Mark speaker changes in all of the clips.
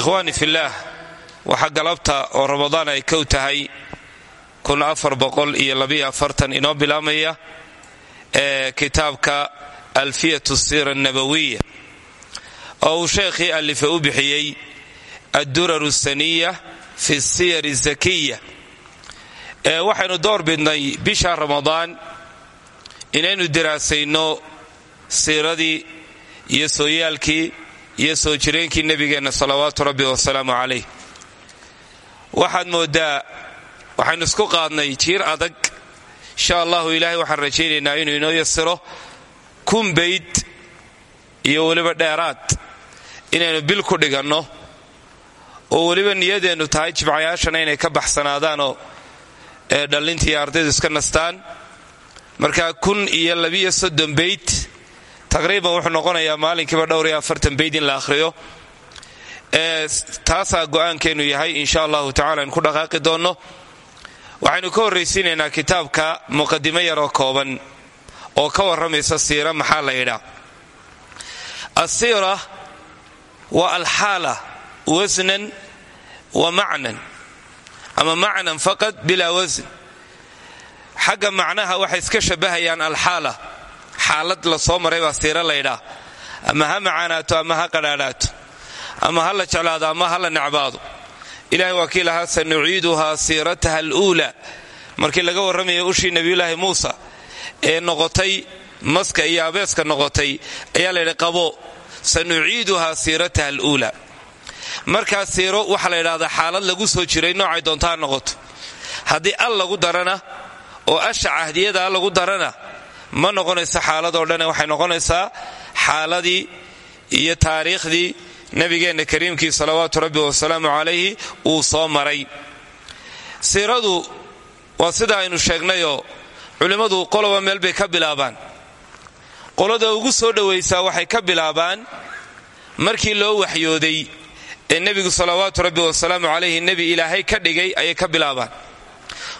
Speaker 1: ikhwaani fillaah waxaa galabta oo ramadaan ay kow tahay inoo bilaabmaya ee kitaabka alfiyatu siira annabawiya oo uu sheekhii alife u bixiyey addurar saniya fi siyar zakiya waxaynu door bidnay bisha ramadaan inaynu diraasayno siiradii iyo sooyaalkii iyo soo jireenkii nebigeenna salawaatu rabbi wasalaamu calayh. Waxaad moodaa waxaynu isku qaadnay jiir adag. Insha allahu ilaahay waxaan rajaynaynaa inuu inoo yasiro kun bayd iyo weliba dheeraad inaynu bil ku dhiganno oo weliba niyadeennu tahay jibcayaashana inay ka baxsanaadaanoo ee dhallintii ardaydu iska nastaan. Marka kun iyo labiyo soddon bayd taqriiban wuxuu noqonayaa maalinkiiba dhowr iyo afartan bayd in la akhriyo. Taasaa go'aankeennu yahay insha allahu tacala aynu ku dhaqaaqi doonno. Waxaynu ka horraysiinaynaa kitaabka muqadimo yaroo kooban oo ka warramaysa siira maxaa la yidhaa asiira waa alxaala wasnan wa macnan. Ama macnan faqad bilaa wasn xagga macnaha waxay iska shabbahayaan alxaala xaalad la soo maray baa siira laydhaa ama ha macaanaato ama ha qadhaadhaato ama ha la jeclaado ama ha la necbaado. Ilahay waa kii lahaa sanuciiduhaa siirataha aluula. Markii laga warramaya ushii nebiyulaahi muusa ee noqotay maska iyo abeeska noqotay ayaa layidhi qabo sanuciiduhaa siirataha aluula. Markaa siiro waxaa la yidhahdaa xaalad lagu soo jiray noocay doonta ha noqoto. Haddii al lagu darana oo asha cahdiyada al lagu darana ma noqonaysa xaaladoo dhan waxay noqonaysaa xaaladii iyo taariikhdii nabigeenna kariimkii salawaatu rabbi wasalaamu calayhi uu soo maray. Siiradu waa sida aynu sheegnayoo culimmadu qoloba meel bay ka bilaabaan. Qolada ugu soo dhowaysaa waxay ka bilaabaan markii loo waxyooday ee nebigu salawaatu rabbi wasalaamu calayhi nebi ilaahay ka dhigay ayay ka bilaabaan.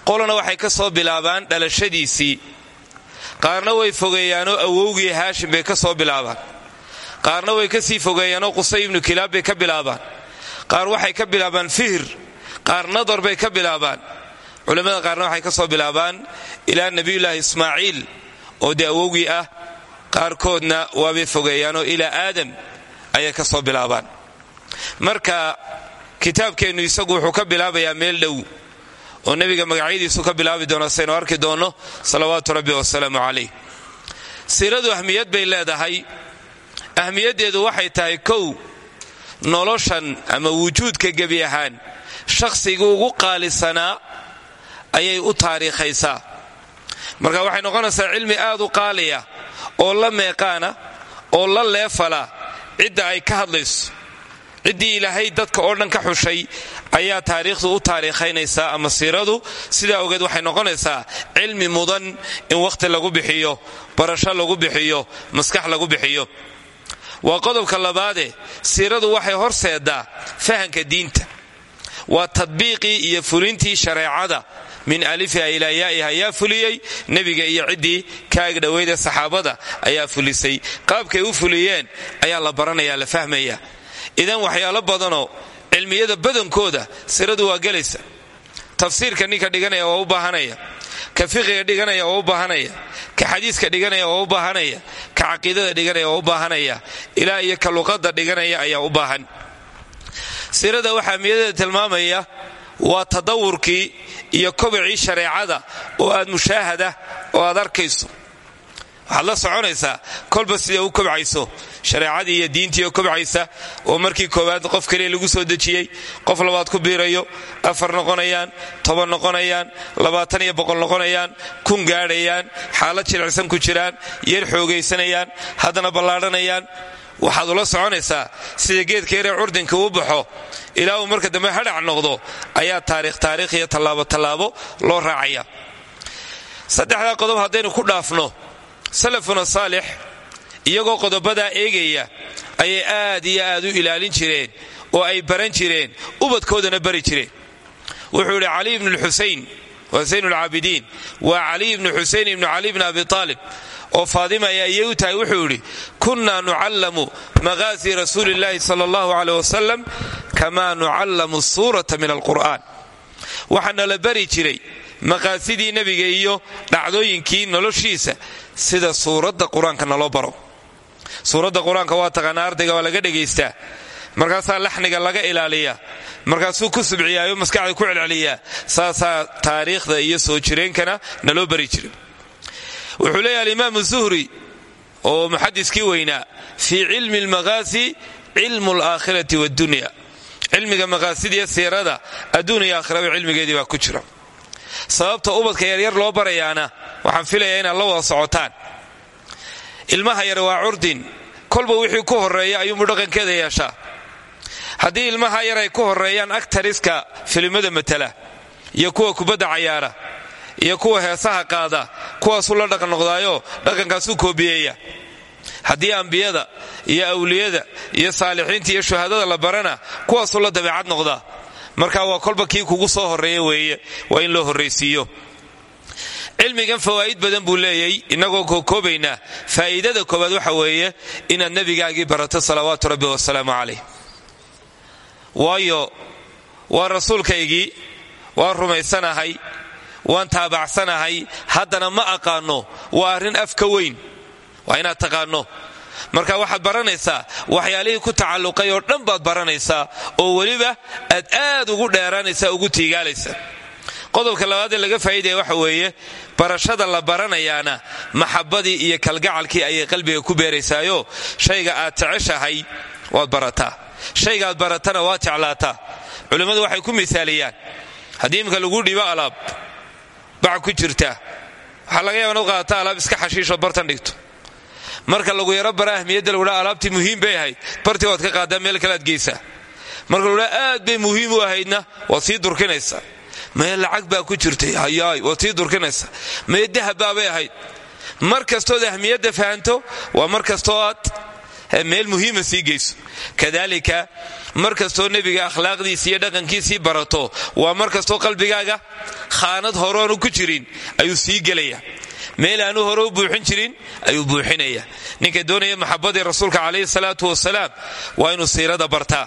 Speaker 1: Qolana waxay ka soo bilaabaan dhalashadiisii qaarna way fogeeyaanoo awowgii haashim bay ka soo bilaabaan. Qaarna way ka sii fogeeyaanoo qusay ibnu kilaab bay ka bilaabaan. Qaar waxay ka bilaabaan fihr qaar nadar bay ka bilaabaan. Culimmada qaarna waxay ka soo bilaabaan ilaa nebiyulaahi ismaaciil oo dee awowgii ah qaarkoodna waabay fogeeyaanoo ilaa aadam ayay ka soo bilaabaan. Marka kitaabkeennu isagu wuxuu ka bilaabayaa meel dhow oo nebiga magacyadiisu ka bilaabi doona saynu arki doonno salawaatu rabbi wasalaamu calayh. Siiradu ahmiyad bay leedahay. Ahmiyaddeedu waxay tahay kow noloshan ama wujuudka gebi ahaan. Shakhsigii ugu qaalisanaa ayay u taariikhaysaa. Marka waxay noqonaysaa cilmi aad u qaaliya oo la meeqaana oo la leefala cidda ay ka hadlayso. Ciddii ilaahay dadka oo dhan ka xushay ayaa taariikhdu u taariikhaynaysaa ama siiradu? Sidaa ogeed waxay noqonaysaa cilmi mudan in wakhti lagu bixiyo barasho lagu bixiyo maskax lagu bixiyo. Waa qodobka labaade siiradu waxay horseedaa fahanka diinta. Waa tadbiiqii iyo fulintii shareecada. Min alifiha ilaa yaa'iha ayaa fuliyey nebiga iyo ciddii kaag dhoweydee saxaabada ayaa fulisay. Qaabkay u fuliyeen ayaa la baranaya la fahmaya idan waxyaalo badanoo cilmiyada badankooda siradu waa gelaysa. Tafsiirka ninka dhiganaya waa u baahanaya. Ka fiqiga dhiganaya waa u baahanaya. Ka xadiiska dhiganaya waa u baahanaya. Ka caqiidada dhiganaya waa u baahanaya. Ilaa iyo ka luqada dhiganaya ayaa u baahan. Sirada waxaa miyadeeda tilmaamaya waa tadawurkii iyo kobacii shareecada oo aad mushaahada oo aad arkayso. Waxaad la soconaysaa kolba siday u kobcayso shareecadii iyo diintii oo kobcaysa oo markii koowaad qof kaliya lagu soo dejiyey qof labaad ku biirayo afar noqonayaan toban noqonayaan labaatan iyo boqol noqonayaan kun gaadhayaan xaalad jilicsan ku jiraan yar xoogaysanayaan haddana ballaadhanayaan. Waxaad ula soconaysaa sida geedka yaree curdinka uu baxo. Ilaa uu marka dambe hadhac noqdo ayaa taariikh taariikh iyo tallaabo tallaabo loo raacaya. Saddexdaa qodob haddaynu ku dhaafno. Salafuna saalix iyagoo qodobadaa eegaya ayay aad iyo aad u ilaalin jireen oo ay baran jireen ubadkoodana bari jireen. Wuxuu yidhi cali ibnu lxusayn waa zayn lcaabidiin waa caliy ibnu xusayn ibnu cali bni abi aalib oo faadima ay ayay u tahay wuxuu yidhi kunnaa nucallamu maqaasi rasuuli illaahi sala allahu caleyh wasalam kamaa nucallamu suurata min alqur'aan. Waxaana la bari jiray maqaasidii nebiga iyo dhacdooyinkii noloshiisa sida suuradda qur'aanka naloo baro suuradda qur'aanka waa taqaanaa ardayga waa laga dhegaystaa markaasaa laxniga laga ilaaliyaa markaasuu ku subciyaayo maskaxda ku celceliyaa saasaa taariikhda iyo soo jireenkana naloo bari jiray wuxuu leeyahay alimaamu zuhri oo muxadiskii weynaa fii cilmi almaqaasi cilmu alaakhirati waaddunya cilmiga maqaasidiiyo siirada adduun iyo aakhiraba cilmigeedii baa ku jira. Sababta ubadka yaryar loo barayaana waxaan filayaa inaad la wada socotaan ilmaha yar waa curdin kolba wixii ku horreeya ayuunbu dhaqankeeda yeeshaa. Haddii ilmaha yar ay ku horreeyaan actariska filimada matala iyo kuwa kubadda cayaara iyo kuwa heesaha qaada kuwaasuu la dhaqan noqdaayo dhaqankaasuu koobiyeeya. Haddii ambiyada iyo awliyada iyo saalixiinta iyo shuhadada la barana kuwaasuu la dabeecad noqdaa. Marka waa kolba kii kugu soo horreeya weeye waa in loo horraysiiyo cilmigan fawaa'id badan buu leeyay innagoo kookoobaynaa faa'iidada koowaad waxa weeye inaad nebigaagii barato salawaatu rabbi wasalaamu calayh. Waayo waa rasuulkaygii waan rumaysanahay waan taabacsanahay haddana ma aqaano waa arrin afka weyn. Waa inaad taqaano. Marka waxaad baranaysaa waxyaalihii ku tacalluqay oo dhan baad baranaysaa oo weliba aad aad ugu dheeraanaysaa ugu tiigaalaysa qodobka labaad ee laga faa'iidaya waxa weeye barashada la baranayaana maxabadii iyo kalgacalkii ayay qalbiga ku beeraysaayo. Shayga aad jeceshahay waad barataa shaygaad baratana waad jeclaataa culimmadu waxay ku misaaliyaan haddii lagu dhibo alaab bac ku jirta. Waxaa laga yaaba inaad qaadata alaab iska xashiisho bartan dhigto. Marka lagu yaro bara ahmiyadda lagu dhaa alaabtii muhiim bay ahayd. Bartii waad ka qaadaa meel kale aad geysaa. Marka lagu dhaa aad bay muhiim u ahaydna waad sii durkinaysaa mee lacag baa ku jirtay. Hayaay waad sii durkinaysaa mee dahabbaabay ahayd. Mar kastood ahmiyadda fahanto waa mar kastoo aad meel muhiima sii geyso. Kadalika mar kastoo nebiga akhlaaqdiisi iyo dhaqankiisii barato waa mar kastoo qalbigaaga khaanad horoonu ku jirin ayuu sii gelaya. Meel aanu hore buuxin jirin ayuu buuxinaya. Ninka doonaya maxabadii rasuulka calayhi salaatu wasalaam waa inuu siirada bartaa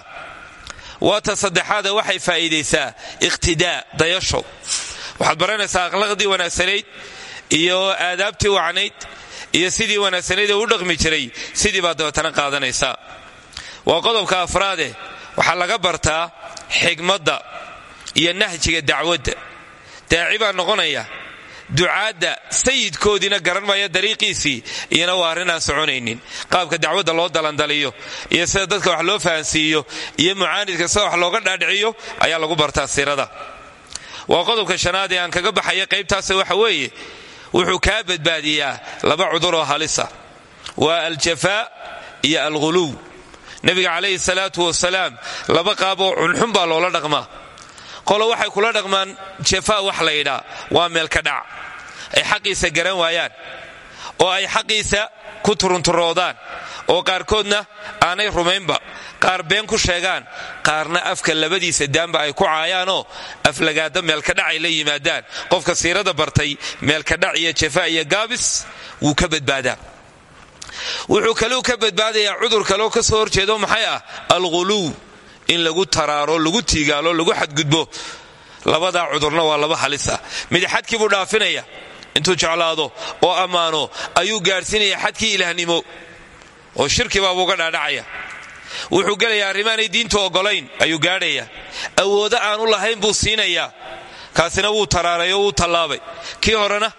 Speaker 1: waata saddexaada waxay faa'iidaysaa iqhtidaa dayasho. Waxaad baranaysaa akhlaaqdii wanaagsanayd iyo aadaabtii wacnayd iyo sidii wanaagsanayd ee u dhaqmi jiray. Sidii baad dabeetana qaadanaysaa. Waa qodobka afraade. Waxaa laga bartaa xigmadda iyo nahjiga dacwadda. Daaci baa noqonaya ducaadda sayidkoodiina garan maya dariiqiisii iyana waa arrinaan soconaynin. Qaabka dacwadda loo dalandaliyo iyo sida dadka wax loo fahansiiyo iyo mucaanidka sida wax looga dhaadhiciyo ayaa lagu bartaa siirada waa qodobka shanaad ee aan kaga baxaya qaybtaas waxa weeye wuxuu kaa badbaadiyaa laba cudur oo halisa. Waa aljafaa iyo alghuluw. Nebiga calayhi salaatu wasalaam laba qaaboo cunxun baa loola dhaqmaa qolo waxay kula dhaqmaan jafaa wax laydhaa waa meelka dhac. Ay xaqiisa garan waayaan oo ay xaqiisa ku turunturoodaan oo qaarkoodna aanay rumaynba. Qaar been ku sheegaan qaarna afka labadiisa daanba ay ku caayaanoo aflagaada meelkadhac ay la yimaadaan. Qofka siirada bartay meelkadhac iyo jafaa iyo gaabis wuu ka badbaadaa. Wuxuu kaleu ka badbaadayaa cudur kaleo ka soo horjeedo maxay ah? Alghuluw in lagu taraaro lagu tiigaalo lagu xadgudbo labadaa cudurna waa laba halisa mid xadkii buu dhaafinaya intuu jeclaado oo ammaano ayuu gaadhsiinaya xadkii ilaahnimo oo shirkibaabuu ga dhaadhacaya. Wuxuu gelayaa arrimaanay diintu oggolayn ayuu gaadhaya. Awoodo aanu lahayn buu siinayaa. Kaasina wuu taraaray oo wuu tallaabay. Kii horena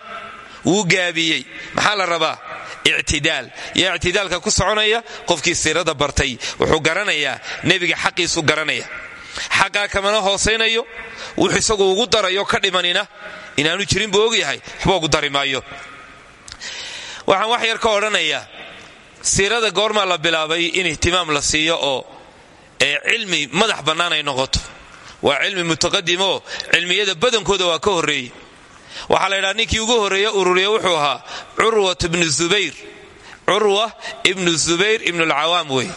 Speaker 1: wuu gaabiyey. Maxaa la rabaa? Ictidaal. Yaa ictidaalka ku soconaya qofkii siirada bartay. Wuxuu garanayaa nebiga xaqiisu garanaya. Xaqaa kamana hoosaynayo wuxuu isagu ugu darayo ka dhimanina inaanu jirin buu ogyahay. Waxba ugu dari waxaan wax yar ka odhanayaa siirada goormaa la bilaabay in ihtimaam la siiyo oo cilmi madax bannaan ay noqoto. Waa cilmi mutaqadimoo cilmiyada badankooda waa ka horreeye waxaa la ydhaha ninkii ugu horreeye ururiye wuxuu ahaa curwat ibnu zubayr. Curwa ibnu zubayr ibnulcawaam wey.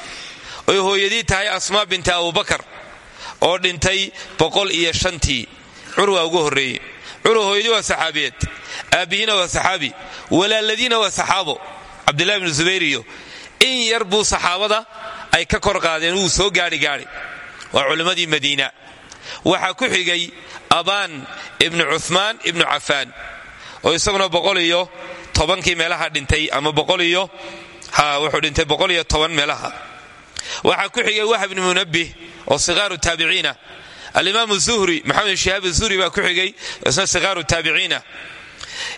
Speaker 1: Oy hooyadii tahay asmaa binti abubakar oo dhintay boqol iyo shantii curwa ugu horreeye curwa hooyadii waa saxaabiyeed. Aabbihiina waa saxaabi. Walaaladiina waa saxaabo. Cabdillahi bnu zubayr iyo. In yar buu saxaabada ay ka kor qaadeen wuu soo gaadhi gaadhi. Waa culimmadii madiina waxaa ku xigay abaan ibnu cuhmaan ibnu cafaan oo isaguna boqol iyo tobankii meelaha dhintay ama boqol iyo ha wuxuu dhintay boqol iyo toban meelaha. Waxaa ku xigay wahab ibnu munabbih oo siqaaru taabiciina. Alimaam zuhri maxamed shihaab zuhri baa ku xigay isna siqaaru taabiciina.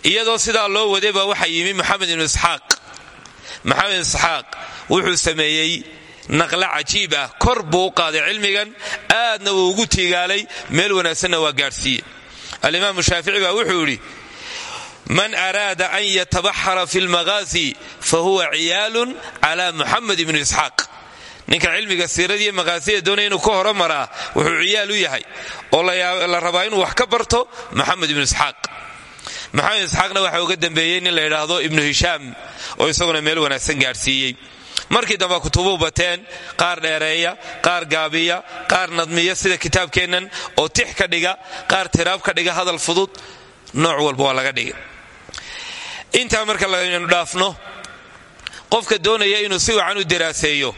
Speaker 1: Iyadoo sidaa loo wadayba waxaa yimi maxamed ibnu isxaaq. Maxamed isxaaq wuxuu sameeyey naqla cajiib ah kor buu u qaaday cilmigan aadna ugu tiigaalay meel wanaagsanna waa gaadhsiiye alimaamu shaafici baa wuxuu yidhi man araada an yatabaxara fi lmaqaasi fa huwa ciyaalun cala muxamed ibnu isxaaq. Ninka cilmiga siiradiiyo maqaasida doonaya inuu ka horomaraa wuxuu ciyaal u yahay oo la rabaa inuu wax ka barto maxamed ibnu isxaaq. Maxamed isxaaqna waxaa uga dambeeyey nin la yidhaahdo ibnu hishaam oo isaguna meel wanaagsan gaadhsiiyey markii dambe kutubuu bateen qaar dheereeya qaar gaabiya qaar nadmiya sida kitaabkeennan oo tix ka dhiga qaar tiraab ka dhiga hadal fudud nooc walba waa laga dhiga intaa marka laynu dhaafno qofka doonaya inuu si wacan u daraaseeyo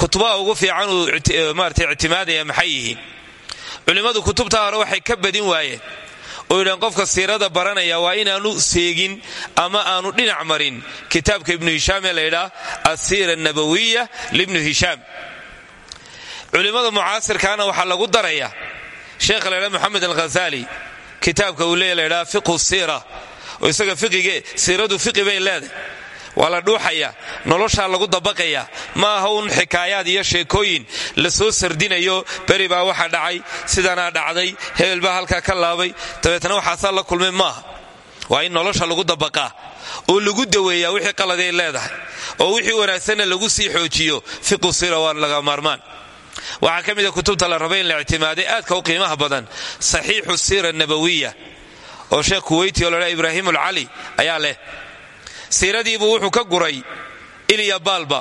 Speaker 1: kutubaha ugu fiican uu maarata ictimaadaya maxay yihiin? Culimmadu kutubtaa hore waxay ka badin waayeen oo yidhaan qofka siirada baranaya waa inaanu seegin ama aanu dhinac marin. Kitaabka ibnu hishaam ee laydhaa asiira anabawiya libnu hishaam. Culimmada mucaasirkaana waxaa lagu daraya sheekha laydhaa moxamed alghazali. Kitaabka uu leeya laydhaa fiqhu siira. Oo isaga fiqige siiradu fiqi bay leedahay waa la dhuuxaya noloshaa lagu dabaqaya. Ma aha un xikaayaad iyo sheekooyin la soo sardinayo. Beri baa waxa dhacay sidanaa dhacday hebel baa ka laabay. Dabeetna waxaasaa la kulmay maaha. Waa in nolosha lagu dabaqaa oo lagu daweeyaa wixii qaladay leedahay oo wixii wanaagsanna lagu sii xoojiyo. Fiqu sira laga maarmaan. Waxaa ka mida kutubta la rabay la ictimaaday aadka u qiimaha badan saxiixu siira nabawiya oo sheekh kuweyti oo ladhaa ibraahim alcali ayaa leh siiradiibuu wuxuu ka guray ilya baalba.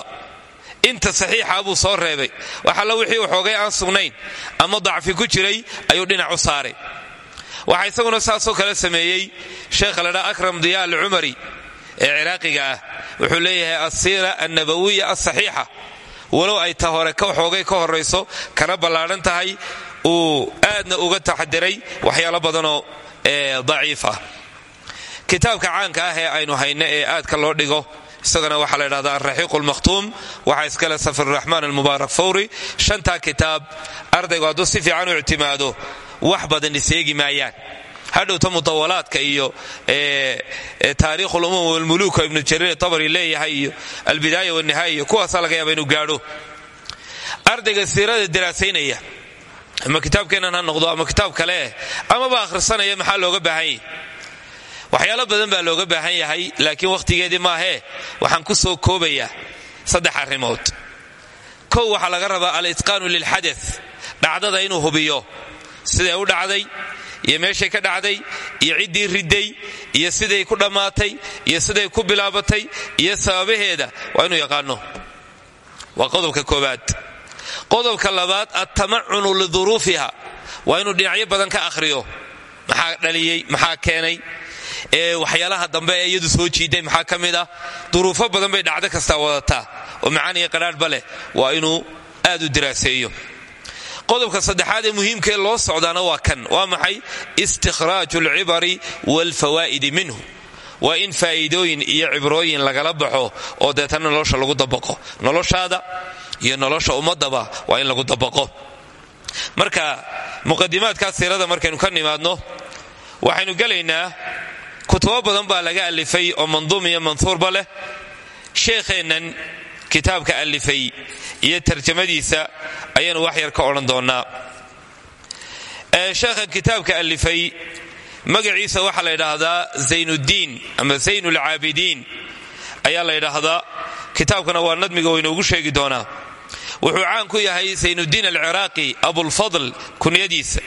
Speaker 1: Inta saxiixa buu soo reebay. Waxalla wixii waxoogay aan sugnayn. Ama dacfi ku jiray ayuu dhinac u saaray. Waxaa isaguna saasoo kale sameeyey sheekha ladhaa akram diya alcumari ee ciraaqiga ah. Wuxuu leeyahay asiira annabawiya asaxiixa walow ay ta hore waxoogay ka horayso kana ballaadhan tahay uu aadna uga taxadiray waxyaalo badanoo daciif ah kitaabka caanka ah ee aynu hayno ee aadka loo dhigo isagana waxaa la ydhahda alraxiiq lmakhtuum waxaa iskale safirraxmaan almubaarak fawri shantaa kitaab ardaygu hadduu si fiican u ictimaado wax badan iseegi maayaan. Hadhowta mutawalaadka iyo taariikh lumum walmuluuka ibnu jariir tabari leeyahay iyo albidaaya wanihaaya iyo kuwaasaa laga yaaba inuu gaadho. Ardayga siirada daraasaynaya ama kitaabkeennan ha noqdo ama kitaab kaleeh amaba akhrisanaya maxaa looga baahan yahy waxyaalo badan baa looga baahan yahay laakiin wakhtigeedii maahee waxaan ku soo koobayaa saddex arrimood. Kow waxaa laga rabaa al-itqaanu lilxada dhacdada inuu hubiyo siday u dhacday iyo meeshay ka dhacday iyo ciddii riday iyo siday ku dhammaatay iyo siday ku bilaabatay iyo sababaheeda waa inuu yaqaano. Waa qodobka koobaad qodobka labaad attamacunu liduruufiha waa inuu dhinacyo badan ka akhriyo. Maxaa dhaliyey maxaa keenay ee waxyaalaha dambe ee iyadu soo jiiday maxaa ka mid ah? Duruufo badan bay dhacdo kastaa wadataa oo macaaniya qadhaadhba leh. Waa inuu aad u diraaseeyo. Qodobka saddexaad ee muhiimkaee loo socdaana waa kan. Waa maxay? Istikhraaju alcibari waalfawaa'idi minhu. Waa in faa'iidooyin iyo cibrooyin lagala baxo oo deetana nolosha lagu dabaqo. Noloshaada iyo nolosha ummadaba waa in lagu dabaqo. Marka muqadimaadkaa siirada markaynu ka nimaadno waxaynu gelaynaa kutubo badan baa laga alifay oo manduum iyo manhuurba leh. Sheekheennan kitaabka alifay iyo tarjamadiisa ayaanu wax yar ka odhan doonnaa. Sheekhan kitaabka alifay magaciisa waxaa la ydhaahdaa zaynuddiin ama zaynulcaabidiin ayaa la ydhaahdaa kitaabkana waa nadmiga waynoogu sheegi doonaa. Wuxuu caan ku yahay zaynuddiin alciraaqi abulfadl kunyadiisa.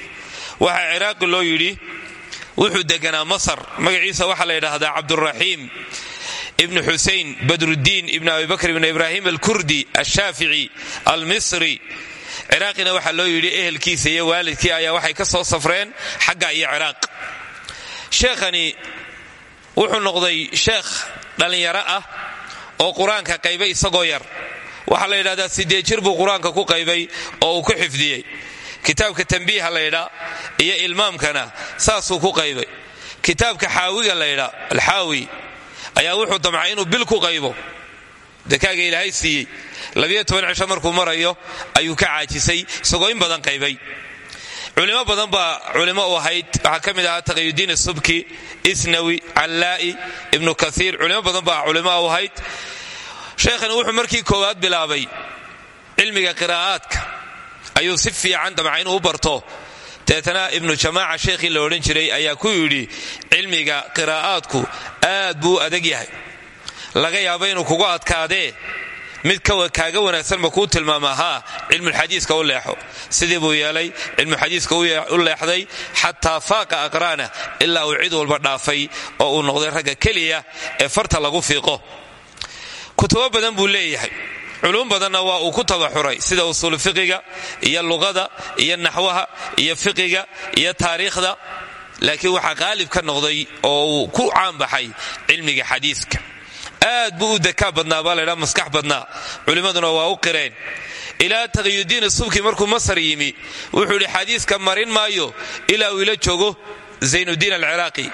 Speaker 1: Waxaa ciraaqi loo yidhi wuxuu deganaa masar. Magaciisa waxaa la ydhaahdaa cabduraxiim ibnu xusein badruddiin ibn abi bakr ibn ibraahim alkurdi alshaafici almisri. Ciraaqina waxaa loo yidhi ehelkiisa iyo waalidkii ayaa waxay ka soo safreen xagga iyo ciraaq. Sheekhani wuxuu noqday sheekh dhallinyaro ah oo qur'aanka qaybay isagoo yar. Waxaa la yidhahdaa siddeed jir buu qur'aanka ku qaybay oo uu ku xifdiyey kitaabka tambiiha laydhaa iyo ilmaamkana saasuu ku qaybay. Kitaabka xaawiga laydhaa alxaawi ayaa wuxuu damcay inuu bil ku qaybo. Dekaaga ilaahay siiyey. Labiyo toban markuu marayo ayuu ka caajisay isagoo in badan qaybay. Culimo badan baa culimo u ahayd. Waxaa ka mid ahaa subki isnawi callaa'i ibnu kaiir culimo badan baa culimo u ahayd. Sheekhani wuxuu markii koowaad bilaabay cilmiga qiraa'aadka ayuu si fiican damca inuu u barto. Deetana ibnu jamaaca sheekhii la odhan jiray ayaa ku yidhi cilmiga qiraa'aadku aad buu adag yahay. Laga yaabo inuu kugu adkaadee mid kaaga wanaagsan ma kuu tilmaama haa cilmulxadiiska u leexo. Sidii buu yeelay cilmuxadiiska u leexday xataa faaqa aqraana ilaa uu cid walba dhaafay oo uu noqday ragga keliya ee farta lagu fiiqo. Kutubo badan buu leeyahay culuum badanna waa uu ku tabaxuray sida usuulu fiqiga iyo luqada iyo naxwaha iyo fiqiga iyo taariikhda laakiin waxaa qaalib ka noqday oo uu ku caanbaxay cilmiga xadiiska. Aad buu u dakaa badnaa baa laydhaa maskax badnaa. Culimmaduna waa u qireen. Ilaa taqiyudiin subki markuu masar yimi wuxuu yidhi xadiiska marin maayo ilaa uu ila joogo zaynuddiin alciraaqi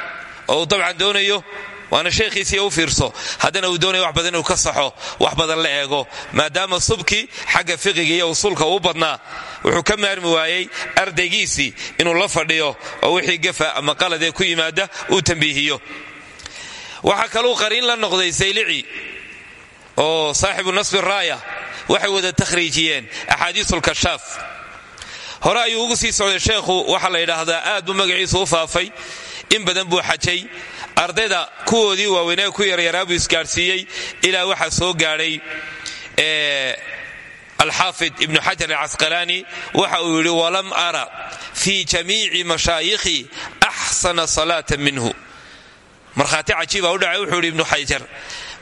Speaker 1: oo uu dabcan doonayo waana sheekhiisii u fiirso. Haddana uu doonaya wax badan inuu ka saxo wax badan la eego maadaama subki xagga fiqiga iyo usuulka uu badnaa wuxuu ka maarmi waayey ardaygiisii inuu la fadhiyo oo wixii gafa ama qaladee ku yimaada uu tambiihiyo. Waxaa kaluu qariin la noqday saylici oo saaxibu nasbi raaya waxay wada takhriijiyeen axaadiisulkashaaf hore ayuu ugu sii socday sheekhu waxaa la yidhaahdaa aad buu magaciisu u faafay in badan buu xajay ardayda kuwoodii waaweynee ku yaryaraa buu isgaadhsiiyey ilaa waxaa soo gaadhay alxaafid ibnu xajar alcasqalaani waxa uu yidhi walam ara fii jamiici mashaayikhi axsana salaata minhu. Markhaati cajiiba u dhacay wuxuu yidhi ibnu xajar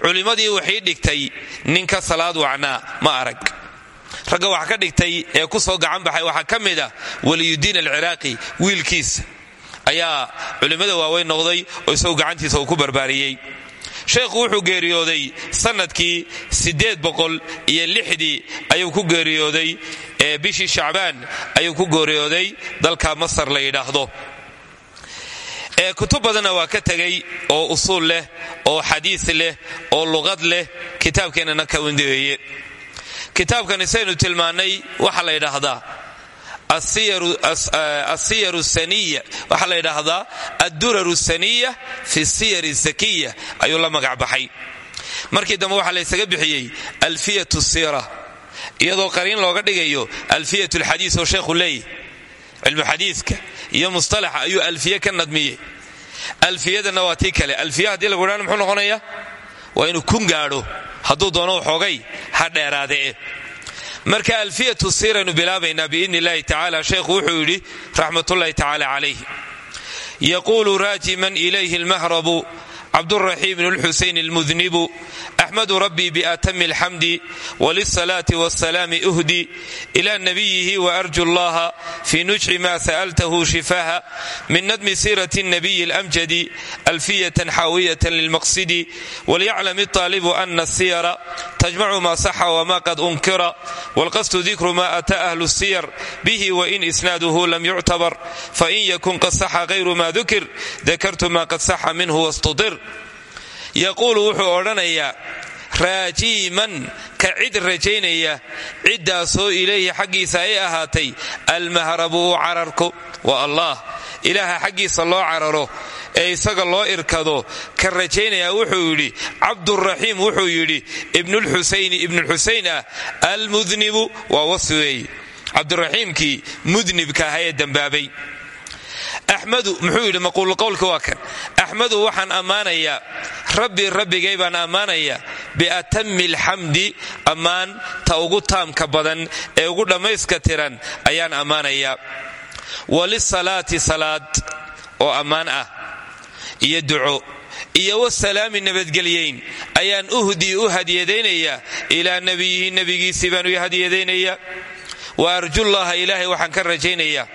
Speaker 1: culimmadii waxay dhigtay ninka salaad wacnaa ma arag. Ragga wax ka dhigtay ee ku soo gacan baxay waxaa ka mid ah waliyudiin wiilkiisa ayaa culimmada waaweyn noqday oo isagu gacantiisa uu ku barbaariyey. Sheekhu wuxuu geeriyooday sannadkii iyo lixdii ayuu ku geeriyooday ee bishii shacbaan ayuu ku geeriyooday dalka masar la yidhaahdo. Kutub badanna waa ka tegay oo usuul leh oo xadiis leh oo luqad leh kitaabkeennana ka wendeeye kitaabkani saynu tilmaannay waxaa la yidhaahdaa asiyaru saniya. Waxaa la yidhaahdaa adduraru saniya fi siyar zakiya. Ayuu la magac markii dambe waxaa la ysaga bixiyey alfiyat sira. Iyadoo qariin looga dhigayo alfiyat lxadiis oo sheekhu leeyahy cilmu xadiiska iyo mustalaxa ayuu alfiye ka nadmiyey. Alfiyadana waa kale. Alfiya haddii lagu muxuu noqonaya waa inuu kun gaadho. Hadduu doono waxoogay ha dheeraadee marka alfiyatu siiraynu bilaabaynaa biidni illahi tacala sheekhu wuxuu yidhi raxmatullahi tacaala calayh yaquulu raajiman ilayhi almahrabu cabduraxiim bn lxuseyn almudnibu axmadu rabbii biatami alxamdi wlisalaati wsalaami uhdi ila nabiyihi waarju llaha fii nujci ma sa'altahu shifaaha min nadmi siirati nabiyi alamjadi alfiyatan xaawiyatan lilmaqsidi walyaclam iطaalibu ana asiyara tajmacu ma saxa wama qad unkira wlqasdu dikru ma ata ahlu siyar bihi wain isnaaduhu lam yuctabar fain yakun qad saxa hayru ma dukir dakartu ma qad saxa minhu wastudir yaquulu wuxuu odhanayaa raajiiman ka cid rajaynaya ciddaasoo ilayhi xaggiisa ay ahaatay almahrabu cararku waa allah ilaaha xaggiisa loo cararo ee isaga loo irkado ka rajaynayaa wuxuu yidhi cabduraxiim wuxuu yidhi ibnulxusayni ibnulxusayn ah almudnibu waa wasfi weeye cabduraxiimkii mudnibka aha ee dembaabay axmadu muxuu yidhi maquulqowlka waa kan. Axmadu waxaan ammaanayaa rabbi rabbigay baan ammaanayaa biatami alxamdi ammaan ta ugu taamka badan ee ugu dhammayska tiran ayaan ammaanayaa. Walisalaati salaad oo ammaan ah iyo duco iyo wasalaami nabadgelyayn ayaan uhdii u hadiyadaynayaa ilaa nebiyihi nebigiisii baan u hadiyadaynayaa wa arjullaha ilaahay waxaan ka rajaynayaa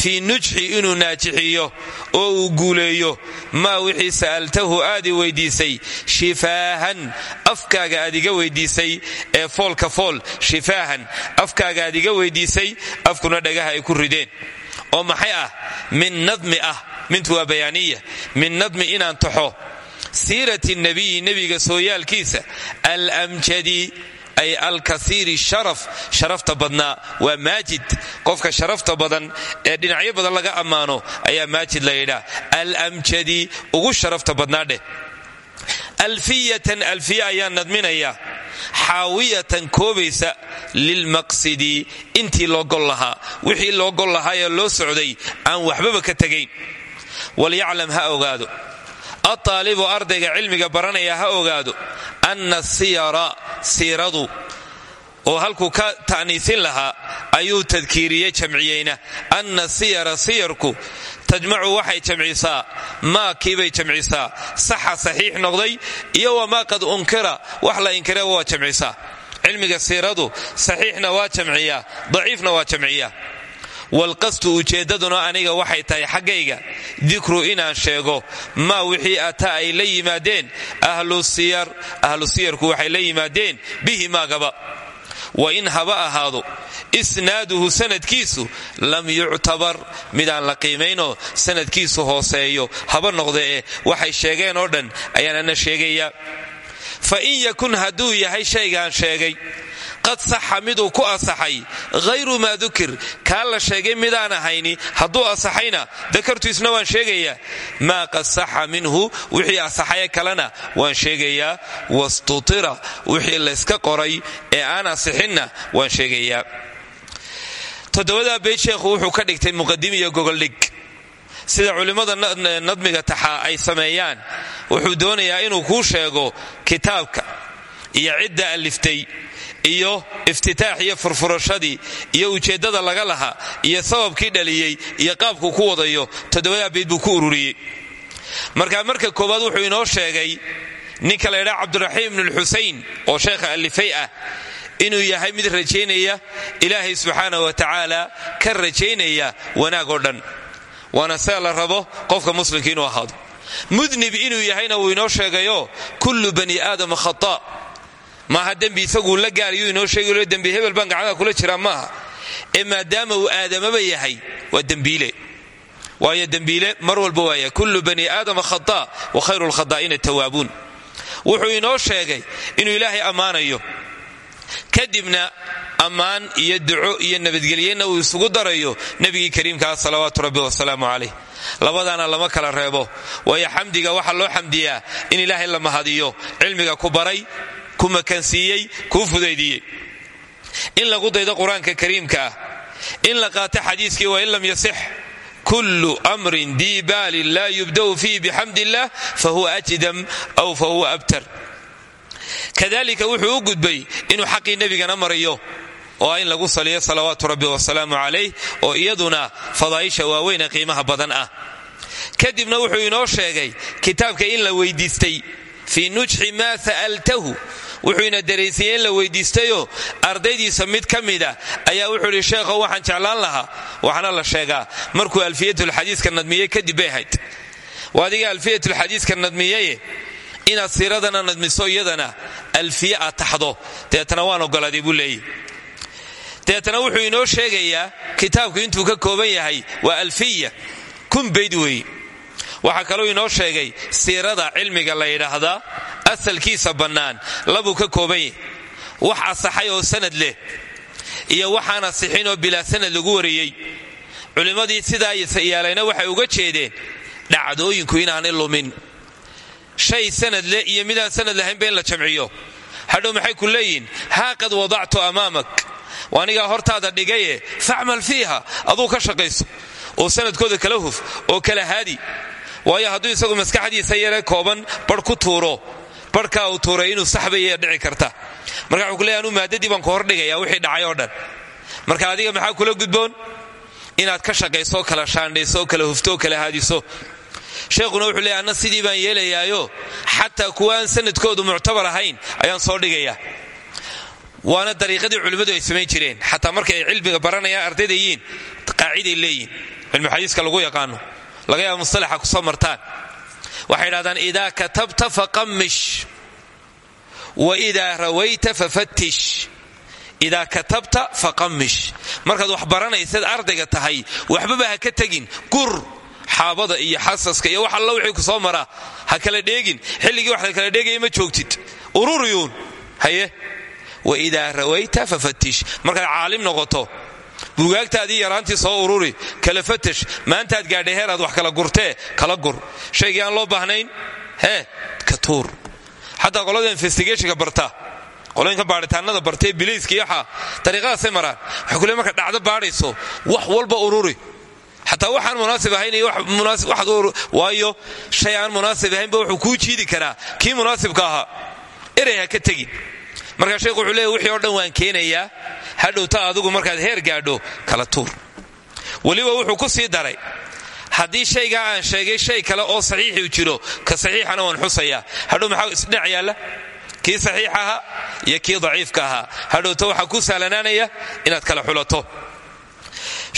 Speaker 1: fii nujxi inuu naajixiyo oo uu guuleeyo. Maa wixii sa'altahu aad i weydiisay? Shifaahan. Afkaaga aad iga weydiisay ee foolka fool. Shifaahan. Afkaaga aad iga weydiisay afkuna dhagaha ay ku rideen. Oo maxay ah? Min nadmi ah. Mintu waa bayaaniya. Min nadmi inaan taxo. Siirati nabiyi nebiga sooyaalkiisa. Alamjadi ay alkaiiri sharaf sharafta badnaa waa maajid qofka sharafta badan ee dhinacyo badan laga ammaano ayaa maajid la yidhaa alamjadi ugu sharafta badnaa dheh alfiyatan alfiya ayaa nadminaya xaawiyatan koobaysa lilmaqsidi intii loo gol lahaa wixii loo gol lahaa ee loo socday aan waxbaba ka tegayn walyaclam ha ogaado attaalibu ardayga cilmiga baranaya ha ogaado anna siyara siiradu oo halkuu ka ta'niisin lahaa ayuu tadkiiriyey jamciyeyna. Anna siyara siyarku tajmacu waxay jamcisaa maa kiibay jamcisaa. Saxa saxiix noqday iyo wamaa qad unkira wax la inkira waa jamcisaa. Cilmiga siiradu saxiixna waa jamciyaa daciifna waa jamciyaa walqasdu ujeeddaduna aniga waxay tahay xaggayga dikru inaan sheego maa wixii ataa ay la yimaadeen ahlu siyar ahlu siyarku waxay la yimaadeen bihi maagaba. Wa in haba ahaado isnaaduhu sanadkiisu lam yuctabar midaan la qiimaynoo sanadkiisu hooseeyo haba noqda ee waxay sheegeen oo dhan ayaan ana sheegayaa fa in yakun hadduu yahay shaygaan sheegay qad saxa miduu ku asaxay hayru maa dukir kaa la sheegay midaan ahayni hadduu asaxayna dakartu isna waan sheegayaa maa qad saxa minhu wixii asaxaye kalena waan sheegayaa wastutira wixii layska qoray ee aan asixinna waan sheegayaa toddobadaa beyt sheekhu wuxuu ka dhigtay muqadim iyo gogoldhig sida culimmada nadmiga taxaa ay sameeyaan wuxuu doonayaa inuu kuu sheego kitaabka iyo cidda aliftay iyo iftitaax iyo furfurashadii iyo ujeeddada laga lahaa iyo sababkii dhaliyey iyo qaabkuu ku wadayo toddobadaa beyd buu ku ururiyey. Marka marka koowaad wuxuu inoo sheegay ninka la ydhaa cabdiraxiim ibnulxusayn oo sheekha alifay ah inuu yahay mid rajaynaya ilaahay subxaana wa tacaala ka rajaynaya wanaag oo dhan. Waana sida la rabo qofka muslimka inuu ahaado. Mudnib inuu yahayna wuu inoo sheegayo kullu bani aadama khata maaha dembi isaguu la gaarayuu inoo sheegalo dembi hebel baan gacmaha kula jiraa maaha. Ee maadaama uu aadamaba yahay waa dembiile. Waayo dembiile mar walba waaya kullu bani aadama khata wa khayru lkhadaa'ina tawaabuun. Wuxuu inoo sheegay inuu ilaahay ammaanayo. Kadibna ammaan iyo duco iyo nabadgelyenna uu isugu darayo nebigii kariimkaa salawaatu rabbi wasalaamu calayh. Labadaana lama kala reebo. Waayo xamdiga waxaa loo xamdiyaa in ilaahay la mahadiyo. Cilmiga ku baray ku makansiiyey kuu fudaydiyey. In lagu daydo qur'aanka kariimka ah in la qaato xadiiskii wain lam yasix kullu amrin dii baalin laa yubda'u fiihi bixamd illah fahuwa ajdam aw fahuwa abtar. Kadalika wuxuu u gudbay inuu xaqii nebigana marayo oo ah in lagu saliyo salawaatu rabbi wasalaamu calayh oo iyaduna fadaa'isha waaweyne qiimaha badan ah. Kadibna wuxuu inoo sheegay kitaabka in la weydiistay fii nujxi maa sa'altahu wuxuu ina daraysiiyey in la weydiistayoo ardaydiisa mid ka ayaa wuxuu idhi sheekhow waxaan jeclaan lahaa waxna la sheegaa. Markuu alfiyatulxadiiska nadmiyey kadib bay ahayd. Adiga alfiyatulxadiiska nadmiyeye inaad siiradana nadmiso iyadana alfiye aad taxdo. Waan ogolaaday buu leeyahy deetana wuxuu inoo sheegayaa kitaabku intuu ka kooban yahay waa alfiya kun bayd weeye waxaa kaluu inoo sheegay siirada cilmiga la yidhaahdaa asalkiisa bannaan. Labuu ka kooban yahy wax asaxay oo sanad leh. Iyo waxaan asixin oo bilaa sanad lagu wariyey. Culimmadii sidaa yeelayna waxay uga jeedeen dhacdooyinku inaanay lumin. Shay sanad leh iyo midaan sanad lahaynba in la jamciyo. Hadhow maxay ku leeyihiin haa qad wadactu amaamak anigaa hortaada dhigaye facmal fiiha aduu ka shaqayso. Oo sanadkooda kala huf oo kala haadi. Waayo hadduu isagu maskaxdiisa yare kooban bar ku tuuro barhkaa uu tuuray inuu saxbaya dhici karta. Marka wuxuu ku leeyahy anuu maadadii baan ku hordhigaya wixii dhacay oo dhan. Marka adiga maxaa kula gudboon? Inaad ka shaqayso kala shaandhayso kala hufto kala haadiso. Sheekhuna wuxuu leeyahy anna sidii baan yeelayaayo xataa kuwa aan sanadkoodu muctabar ahayn ayaan soo dhigaya. Waana dariiqadii culimmadu ay samayn jireen. Xataa markay ay cilmiga baranayaan ardayda yihiin qaaciday leeyihiin cilmuxadiiska lagu yaqaano laga yaaba mustalaxa ku soo martaan waxay idhahdaan idaa katabta faqamish wa idaa rawayta fafattish idaa katabta faqamish markaad wax baranaysad ardayga tahay waxbaba ha ka tegin. Gur xaabada iyo xasaska iyo wax alla wixii ku soo maraa ha kala dheegin. Xilligii wax la kala dheegaya ma joogtid. Ururiyuun haye? Wa idaa rawayta fafattish markaad caalim noqoto buugaagtaadii yaraantii soo ururi kala fatash maantaad gaadhay heeraad wax kala gurtee kala gur. Shaygii aan loo baahnayn hee ka tuur. Xataa qolada investigationka barta qolooyinka baaritaanada bartee biliiska iyo waxaa dariiqadaasay maraan waxay kule dhacdo baadhayso wax walba ururi. Xataa waxaan munaasib ahayn waayo shay aan munaasib ahaynba wuxuu kuu jiidi karaa. Kii munaasibka ahaa erey ha ka tegin markaa sheekhu wuxuu leeya wixii oo dhan waan keenayaa. Hadhowta adigu markaad heer gaadho kala tuur. Weliba wuxuu ku sii daray haddii shaygaa aan sheegay shay kale oo saxiixi jiro ka saxiixana waan xusayaa. Hadhow maxaa isdhinac yaalla? Kii saxiix ahaa iyo kii daciifka ahaa. Hadhowta waxaa ku sahlanaanaya inaad kala xulato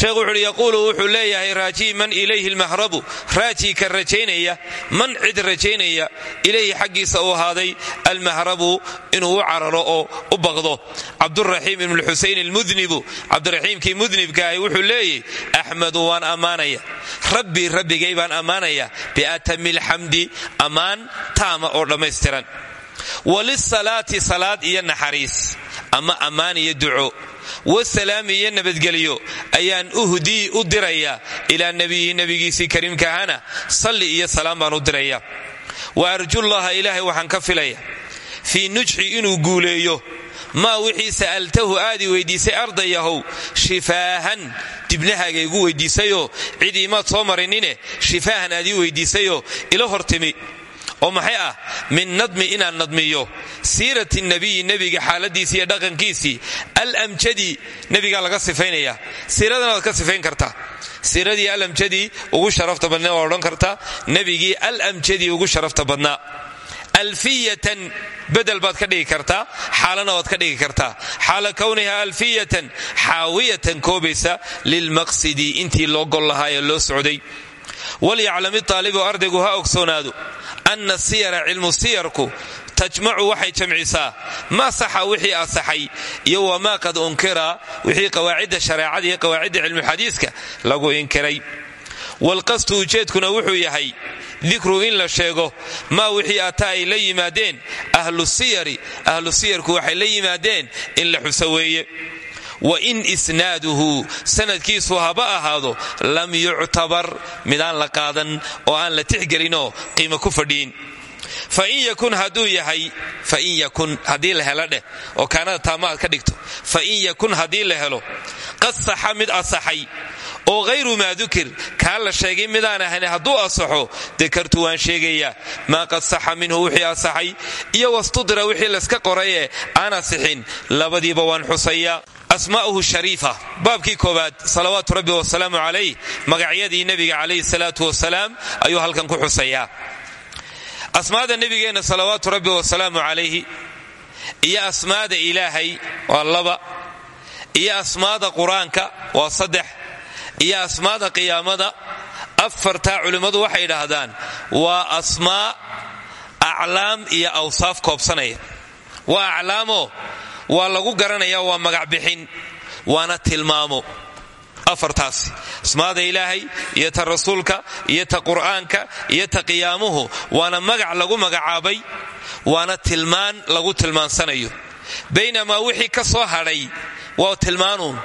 Speaker 1: sheekhu wuxuuhi yaquulu wuxuu leeyahay raajii man ilayhi lmahrabu raajii ka rajaynaya man cid rajaynaya ilayhi xaggiisa uu ahaaday almahrabu inuu u cararo oo u baqdo. Cabduraxiim ibn xusayn almudnibu cabdiraxiimkii mudnibka ahi wuxuu leeyahy axmadu waan ammaanaya rabbii rabbigay baan ammaanaya biatami lxamdi ammaan taama oo dhammaystiran. Walisalaati salaad iyo naxariis ama ammaan iyo duco wasalaami iyo nabadgelyo ayaan uhdii u diraya ilaa nebiyihi nebigiisii kariimkaahana salli iyo salaam baan u diraya. Wa arjullaha ilaahay waxaan ka filaya fii nujxi inuu guuleeyo maa wixii sa'altahu aadii weydiisay ardayahow shifaahan dibnahaaga igu weydiisayoo cid imaad soo marinine shifaahan aad ii weydiisayoo ila hortimi oo maxay ah min nadmi inaan nadmiyo siirati nabiyi nebiga xaaladiisii iyo dhaqankiisii alamjadi nebigaa laga sifaynaya. Siiradana waad ka sifayn kartaa siiradii alamjadii ugu sharafta badnaa waa odhan kartaa nebigii alamjadii ugu sharafta badnaa. Alfiyatan bedel baad ka dhigi kartaa xaalana waad ka dhigi kartaa xaala kowniha alfiyatan xaawiyatan koobaysa lilmaqsidi intii loo gol lahaa ee loo socday. Walyaclami taalibu ardaygu ha ogsoonaado ana siyara cilmu siyarku tajmacu waxay jamcisaa maa saxa wixii asaxay iyo wamaa qad unkira wixii qawaacidda shareecada iyo qawaacidda cilmuxadiiska lagu inkiray walqasdu ujeedkuna wuxuu yahay dikru in la sheego maa wixii ata ay la yimaadeen ahlu siyari ahlu siyarku waxay la yimaadeen in la xuso wain isnaaduhu sanadkiisu haba ahaado lam yuctabar midaan la qaadan oo aan la tixgelinoo qiimo ku fadhiin fain yakun hadduu yahay fain yakun haddii la helo oo kaanada taamaad ka dhigto fain yakun haddii helo qad saxa mid oo hayru maa dukir kaa la sheegay midaan ahayn hadduu asaxo dakartu waan sheegayaa maa qad saxa minhu wixii asaxay iyo wastudira wixii layska qoray ee aan asixin labadiiba waan xusayaa asmaa'uhu shariifa. Baabkii koowaad salawaatu rabbi wasalaamu calayh magacyadii nebiga calayhi salaatu wasalaam ayuu halkan ku xusayaa. Asmaada nebigeenna salawaatu rabbi wasalaamu calayhi iyo asmaada ilaahay waa laba iyo asmaada qur'aanka waa saddex iyo asmaada qiyaamada afartaa culimmadu waxay idhaahdaan waa asmaa aclaam iyo awsaaf koobsanaya. Waa aclaamoo waa lagu garanaya waa magac bixin waana tilmaamo. Afartaasi asmaada ilaahay iyo ta rasuulka iyo ta qur'aanka iyo ta qiyaamuhu waana magac lagu magacaabay waana tilmaan lagu tilmaansanayo. Baynamaa wixii ka soo hadhay waa tilmaanuun.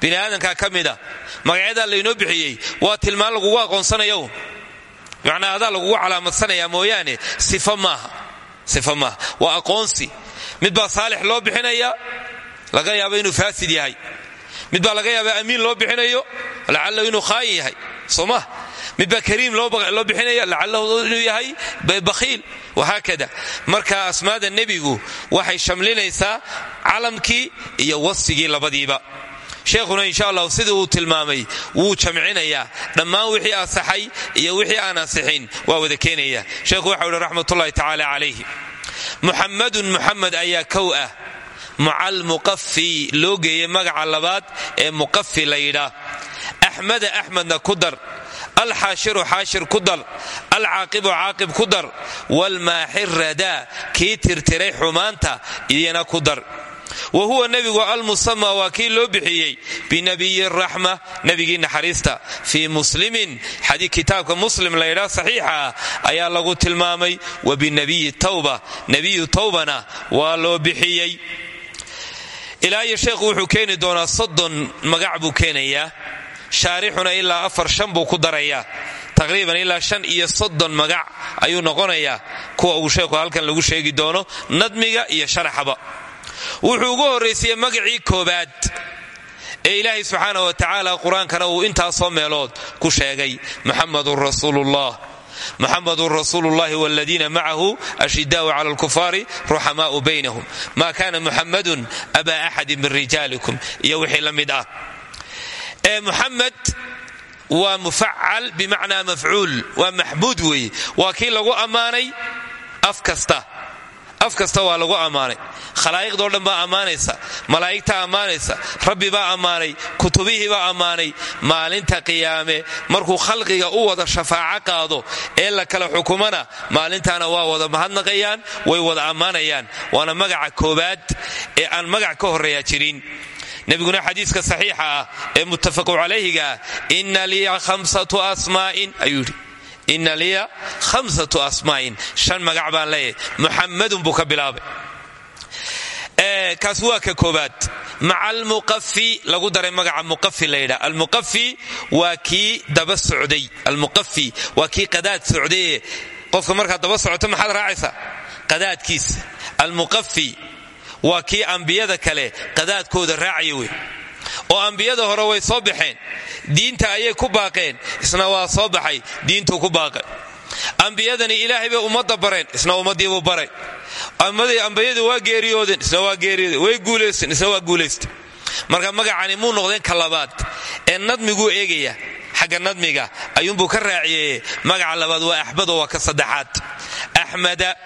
Speaker 1: Bini aadamkaa ka mida magacyadaa laynoo bixiyey waa tilmaan lagugu aqoonsanayo. Macnaa adaa lagugu calaamadsanaya mooyaane sifa maaha maaha. Waa aqoonsi mid baa saalix loo bixinaya laga yaabo inuu faasid yahay. Mid baa laga yaaba amiin loo bixinayo lacallahu inuu khaayin yahay. Soo ma? Mid baa kariim loo bixinaya lacalahu inuu yahay bakhiil. Wahaakada. Marka asmaada nebigu waxay shamlinaysaa calamkii iyo wasfigii labadiiba. Sheekhuna insha allahu sidii uu tilmaamay wuu jamcinayaa. Dhammaan wixii asaxay iyo wixii aan asixin waa wada keenaya sheekhu waxau ihi raxmatullahi tacaala calayhi muxamadun muxamed ayaa kow ah. Mucal muqafi loo geeyey magaca labaad ee muqafi la yidhaa axmada axmedna ku dar. Alxaashiru xaashir ku dar. Alcaaqibu caaqib ku dar. Waalmaaxiradaa kii tirtiray xumaanta iyana ku dar wa huwa nebigu almusama waa kii loo bixiyey binabiyi raxma nebigii naxariista. Fii muslimin kitaabka muslim laydhaa saxiixa ah ayaa lagu tilmaamay wa binabiyi tawba. Nebiyu tawbana waa loo bixiyey. Ilaa iyo sheekhu wuxuu keeni doonaa soddon magac buu keenayaa shaarixuna ilaa afar shan buu ku darayaa. Taqriiban ilaa shan iyo soddon magac ayuu noqonayaa kuwa uu sheekhu halkan lagu sheegi doono nadmiga iyo sharaxaba wuxuu ugu horraysiiyey magacii koobaad ee ilaahay subxaana wa tacaala qur'aankana uu intaasoo meelood ku sheegay muxamadun rasuulullah. Muxamadun rasuulullahi waladiina macahu ashidaau cala alkufaari ruxamaau baynahum. Ma kana muxamadun abaa axadin min rijaalikum. Iyo wixii mid ah. Ee muxamed waa mufacal bimacnaa mafcuul waa maxmuud weeye. Waa kii lagu ammaanay af af kasta waa lagu ammaanay. Khalaa'iqdoo dhan baa ammaanaysa. Malaa'igtaa ammaanaysa. Rabbi baa ammaanay. Kutubihii baa ammaanay. Maalinta qiyaame markuu khalqiga u wada shafaaco qaado ee la kala xukumana maalintaana waa wada mahadnaqayaan way wada ammaanayaan. Waana magaca koobaad ee aan magac ka horreeya jirin. Nebiguna xadiiska saxiixa ah ee muttafaqu calayhiga ah inna liya khamsatu asmaa'in ayuu inna liya khamsatu asmaa'in shan magac baan leeyahay. Muxammadun buu ka bilaabay. Kaas waa ka koobaad. Maca almuqafi lagu daray magaca muqafi la yidhaha. Almuqafi waa kii daba socday. Almuqafi waa kii qadaad socdaye qofka markaad daba socoto maxaad raacaysaa? Qadaadkiisa almuqafi waa kii ambiyada kale qadaadkooda raacaya wey oo ambiyada hore way soo baxeen. Diinta ayay ku baaqeen isna waa soo baxay diintuu ku baaqay. Ambiyadani ilaahay bay ummadda bareen isna ummadiibuu baray. Ambiyadii waa geeriyoodeen isna waa geeriyooden way guulaysteen isna waa guulaysteen marka magacani muu noqdeen ka ee nadmiguu eegaya xagga nadmiga ayuunbuu ka raaciyeye magaca labaad waa axmado waa ka saddexaad. Axmada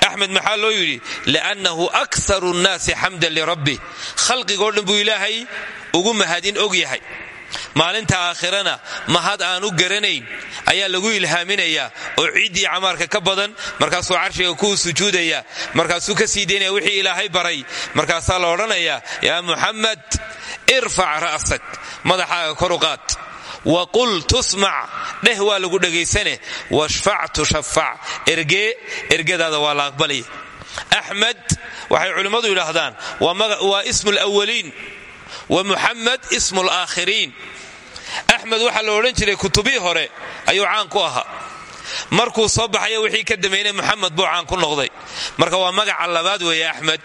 Speaker 1: axmed maxaa loo yidhi? Liannahu akharu nnaasi xamdan lirabbi khalqigoo dhan buu ilaahay ugu mahadin og yahay. Maalinta aakhirana mahad aan u garanayn ayaa lagu ilhaaminayaa oo ciiddii camaarka ka badan markaasuu carshiga kuu sujuudaya markaasuu ka sii daynaya wixii ilaahay baray markaasaa la odhanayaa yaa muxamed irfac ra'sak madaxaaga koru qaad. Wa qul tusmac. Dheh waa lagu dhegaysane washfac tushafac ergee ergadaada waa la aqbalaya. Axmed waxay culimmadu yidhaahdaan waa ismu lwaliin wa muxamed ismu laakhiriin axmed waxaa la odhan jiray kutubii hore ayuu caan ku ahaa. Markuu soo baxaya wixii ka dambeynay muxamed buu caan ku noqday. Marka waa magaca labaad weeye axmed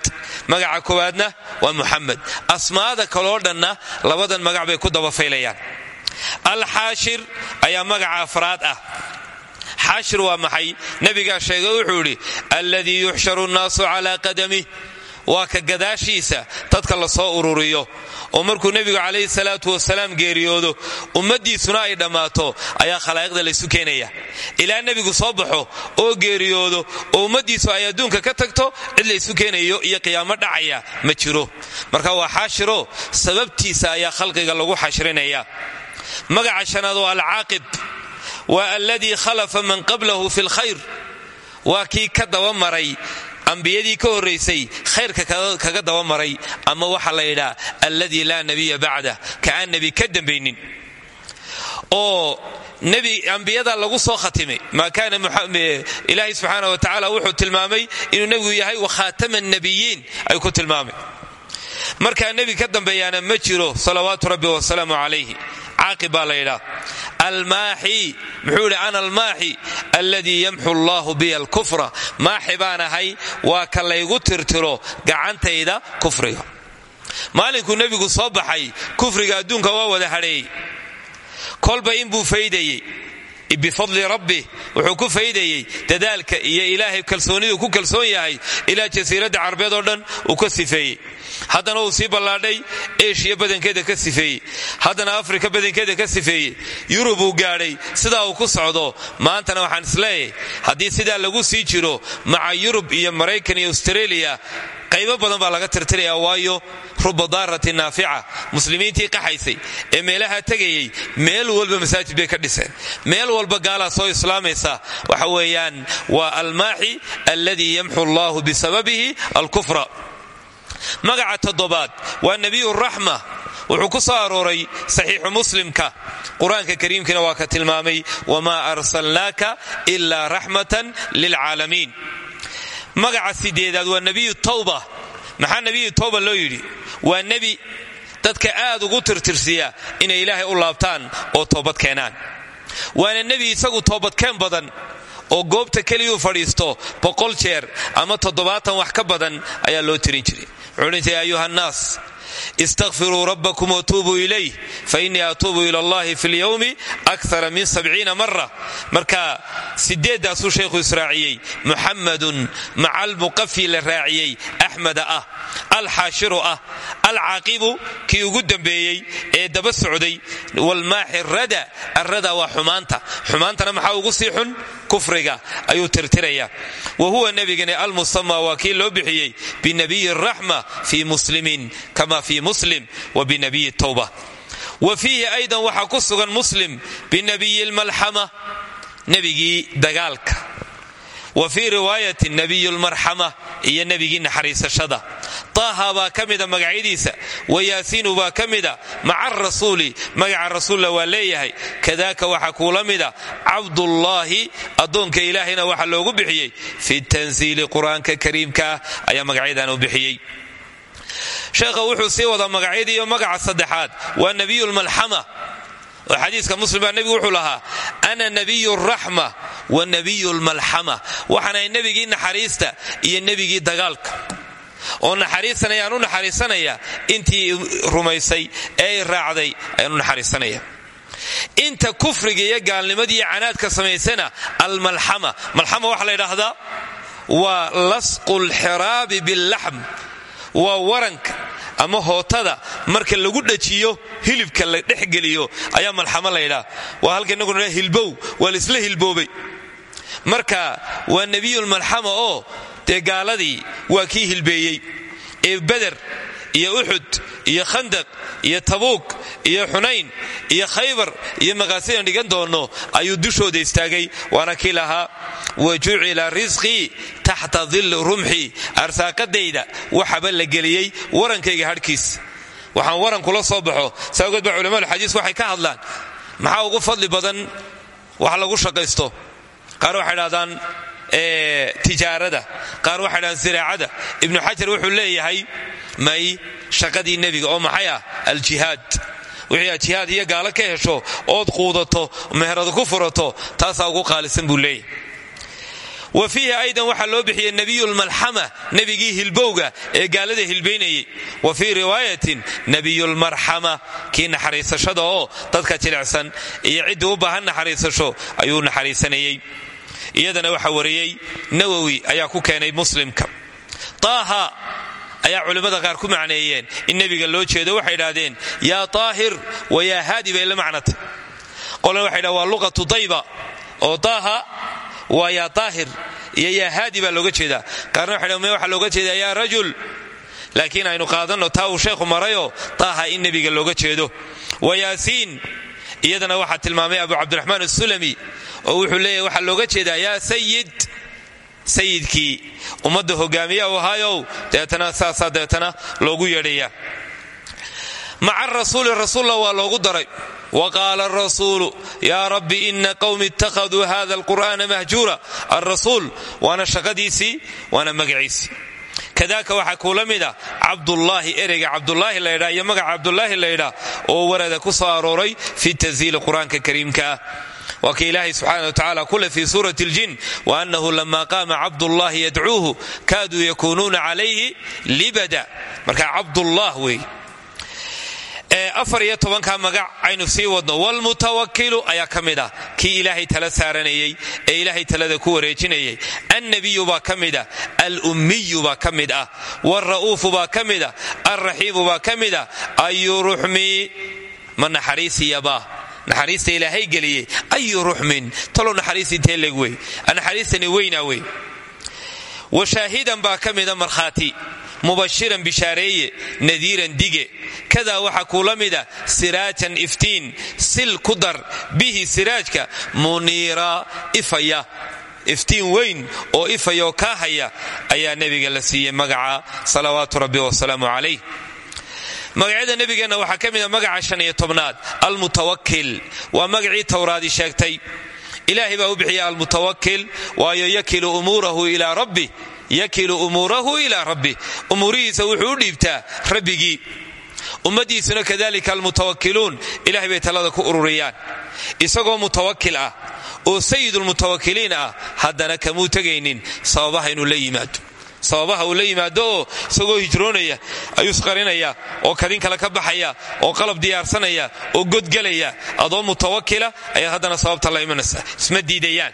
Speaker 1: magaca koowaadna waa muxamed asmaada kaloo dhanna labadan magac bay ku dabafaylayaan alxaashir ayaa magaca afraad ah. Xaashir waa maxay? Nebigaa sheegay wuxuu yidhi alladii yuxsharu nnaasu calaa qadamih waa ka gadaashiisa dadka la soo ururiyo. Oo markuu nebigu calayhi salaatu wasalaam geeriyoodo ummaddiisuna ay dhammaato ayaa khalaa'iqda laysu keenaya. Ilaa nebigu soo baxo oo geeriyoodo oo ummaddiisu ay adduunka ka tagto cid laysu keenayo iyo qiyaamo dhacaya ma jiro. Marka waa xaashiro sababtiisa ayaa khalqiga lagu xashrinaya magaca shanaad waa alcaaqib. Waa alladii khalafa man qablahu fi lkhayr waa kii ka dabamaray ambiyadii ka horraysay khayrka kaga dabamaray ama waxaa la yidhaa alladii laa nebiya ka aan nebi ka dambaynin. Oo ambiyada lagu soo khatimay maa kaana ilaahay subxaana wa tacaala wuxuu tilmaamay inuu nebigu yahay wakhaatama nabiyiin ay ku tilmaamay markaa nebi ka dambeeyaana ma jiro salawaatu rabbi wasalaamu calayhi caaqib baa la yidhaa almaaxi muxuu yidhi ana almaaxi alladii yamxu allahu biya alkufra. Maaxi baan ahay waa ka laygu tirtiro gacantayda kufriga. Maalinkuu nebigu soo baxay kufriga adduunka waa wada hadheeyey kolba inbuu faydayey. Bifadli rabbi wuxuu ku faydayey dadaalka iyo ilaahay kalsoonidu ku kalsoon yahay ilaa jasiiradda carabeed oo dhan uu ka sifeeyey haddana uu sii ballaadhay eshiya badankeeda ka sifeeyey. Haddana afrika badankeeda ka sifeeyey. Yurub uu gaadhay. Sidaa uu ku socdo maantana waxaan is leeyahay haddii sidaa lagu sii jiro maca yurub iyo maraykan iyo australia qaybo badan baa laga tirtiraya waayo ruba daaratin naafica. Muslimiintii qaxaysay ee meelaha tegayey meel walba masaajid bay ka dhiseen. Meel walba gaalaa soo islaamaysa waxa weeyaan waa almaaxi alladii yamxu allahu bisababihi alkufra magaca toddobaad. Waa nebiyu raxma. Wuxuu ku soo arooray saxiixu muslimka. Qur'aanka kariimkiina waa ka tilmaamay wamaa arsalnaaka ilaa raxmatan lilcaalamiin. Magaca sideedaad waa nebiyu tawba. Maxaa nebiyu tawba loo yidhi? Waa nebi. Dadka aad ugu tirtirsiya inay ilaahay u laabtaan oo toobad keenaan. Waana nebi isagu toobadkeen badan oo goobta keliyuu fadhiisto boqol jeer ama toddobaatan wax ka badan ayaa loo tirin jiray jiray ayuha nnaas istakfiruu rabbakum watuubuu ilayh fainii atuubu ila allahi fi lyowmi akara min sabciina mara marka sideeddaasuu sheekhu israaciyey muxamadun maca almuqafi la raaciyey axmeda ah alxaashiru ah alcaaqibu kii ugu dambeeyey ee daba socday walmaaxi rada arrada waa xumaanta xumaantana kufriga ayuu tirtiraya. Wa huwa nebigani almusama waa kii loo bixiyey binabiyi raxma fi muslimin kama fi muslim wa binabiyi tawba. Wa fiihi aydan waxaa ku sugan muslim binabiyi lmalxama nebigii dagaalka wa fii riwaayati nabiyu lmarxama iyo nebigii naxariisashada. Taaha baa ka mida magacyadiisa wa yaasiinu baa ka mida maca rasuuli magaca rasuulla waa leeyahay kadaaka waxaa kuula mida cabdullaahi addoonka ilaahayna waxaa loogu bixiyey fi tansiili qur'aanka kariimka ah ayaa magacyadan u bixiyey. Sheekha wuxuu sii wadaa magacyadiiyo magaca wa nebiyu lmalxama waxaanahay nebigii naxariista iyo nebigii dagaalka. oo naxariisanayaan u naxariisanaya intii rumaysay ee ay raacday ayaan naxariisanaya. Inta kufriga iyo gaalnimadii iyo canaadka samaysana almalxama. Malxama waxaa la yidhaahdaa waa lasqu lxiraabi billaxm waa waranka ama hootada marka lagu dhajiyo hilibka la dhexgeliyo ayaa malxamo laydhaa waa halka inagu hilbow waa laisla hilboobay marka waa nebiyulmalxama oo dee gaaladii waa kii hilbeeyey. Ee beder iyo uxud iyo khandaq iyo tabuuk iyo xunayn iyo khaybar iyo maqaasidan dhigan doono ayuu dushooda istaagay. Waana kii lahaa wa jucila risqii taxta dilli rumxi. Arsaaqadayda waxaba la geliyey warankayga hadhkiis. Waxaan waran kula soo baxo. Saa ogeed baa culamaaulxadiis waxay ka hadlaan. Maxaa ugu fadli badan? Wax lagu shaqaysto qaar waxay dhahdaan tijaarada. Qaar waxay dhahdaan siraacada ibnu xajar wuxuu leeyahay may shaqadii nebiga. Oo maxay ah? Aljihaad. Wixii aad jihaad iyo gaalo ka hesho ood quudato meherada ku furato taasaa ugu qaalisan buu leeyahy wa fiihi aydan waxaa loo bixiyey nebiyulmalxama nebigii hilbowga ee gaalada hilbaynayay wa fii riwaayatin nebiyulmarxama kii naxariisashada oo dadka jilicsan iyo ciddii u baahan iyadana waxaa wariyey nawowi ayaa ku keenay muslimka. Taaha ayaa culimmada qaar ku macneeyeen in nebiga loo jeedo. Waxay idhaahdeen yaa taahir wa yaa haadi bay la macnatay. Qolana waxay dhahan waa luqatu dayba. Oo taaha waa yaa taahir iyo yaa haadi baa looga jeedaa. Qaarna waxay dhahan waxaa looga jeedaa? Yaa rajul. Laakiin aynu qaadanno taa uu sheekhu marayoo taaha in nebiga looga jeedo. Wa yaasiin iyadana waxaa tilmaamay abu cabdiraxmaan asulami oo wuxuu leeyahy waxaa looga jeedaa yaa sayid sayidkii ummadda hogaamiya u ahaayow deetana saasaa deetana loogu yeedhaya maca rasuuli rasuulla waa loogu daray. Wa qaala arasuulu yaa rabbi ina qowmi ittakhaduu hada alqur'aana mahjuura. Alrasuul waana shaqadiisii waana magaciisii. Kadaaka waxaa kuula mida cabdullaahi ereyga cabdulaahi laydhaa iyo magaca cabdulaahi laydhaa oo warada ku soo fi tansiili qur'aanka kariimkaah waa ka ilaahay subxaana watacaala kule fi suurati اljin waanahu lama qaama cabdullahi yadcuuhu kaaduu yakuunuuna calayhi libada marka cabdullah wey afar iyo tobanka magac aynu sii wadno wlmutawakilu ayaa ka mid ah kii ilaahay tala saaranayey ee ilaahay talada ku wareejinayay annabiyu baa ka mid ah alummiyu baa ka mid ah wra'uufu baa ka mid ah alraxiimu baa ka mid ah ayu ruxmi ma naxariisiyaba naxariista ilaahay geliyey ayu ruxmin talow naxariis intee leeg wey? Naxariistani weynaa wey? Washaahidan baa ka mida mubashiran bishaareeye nadiiran dige. Kadaa waxaa kuula siraajan iftiin sil ku bihi siraajka muniira ifaya. Iftiin weyn oo ifaya oo kaa haya ayaa nebiga la siiyey magaca salawaatu rabbi wasalaamu calayh magacyada nebigeenna waxaa ka mida magaca shan iyo tobnaad almutawakil waa magacii towraadi sheegtay. Ilaahay baa u bixiya almutawakil waayo yakilu umuurahu ilaa rabbi. Yakilu umuurahu ilaa rabbi. Umuurihiisa wuxuu u dhiibtaa rabbigii. Ummadiisuna kadalika almutawakiluun ilahay bay talada ku ururiyaan. Isagoo mutawakil ah oo sayidulmutawakiliin ah haddana kamuu tegaynin sababaha inuu la yimaado sababaha uu la yimaado oo isagoo hijroonaya ayuu isqarinaya oo kadin kale ka baxaya oo qalab diyaarsanaya oo godgelaya adoo mutawakila ayaad haddana sababta la imanaysa. Isma diidayaan.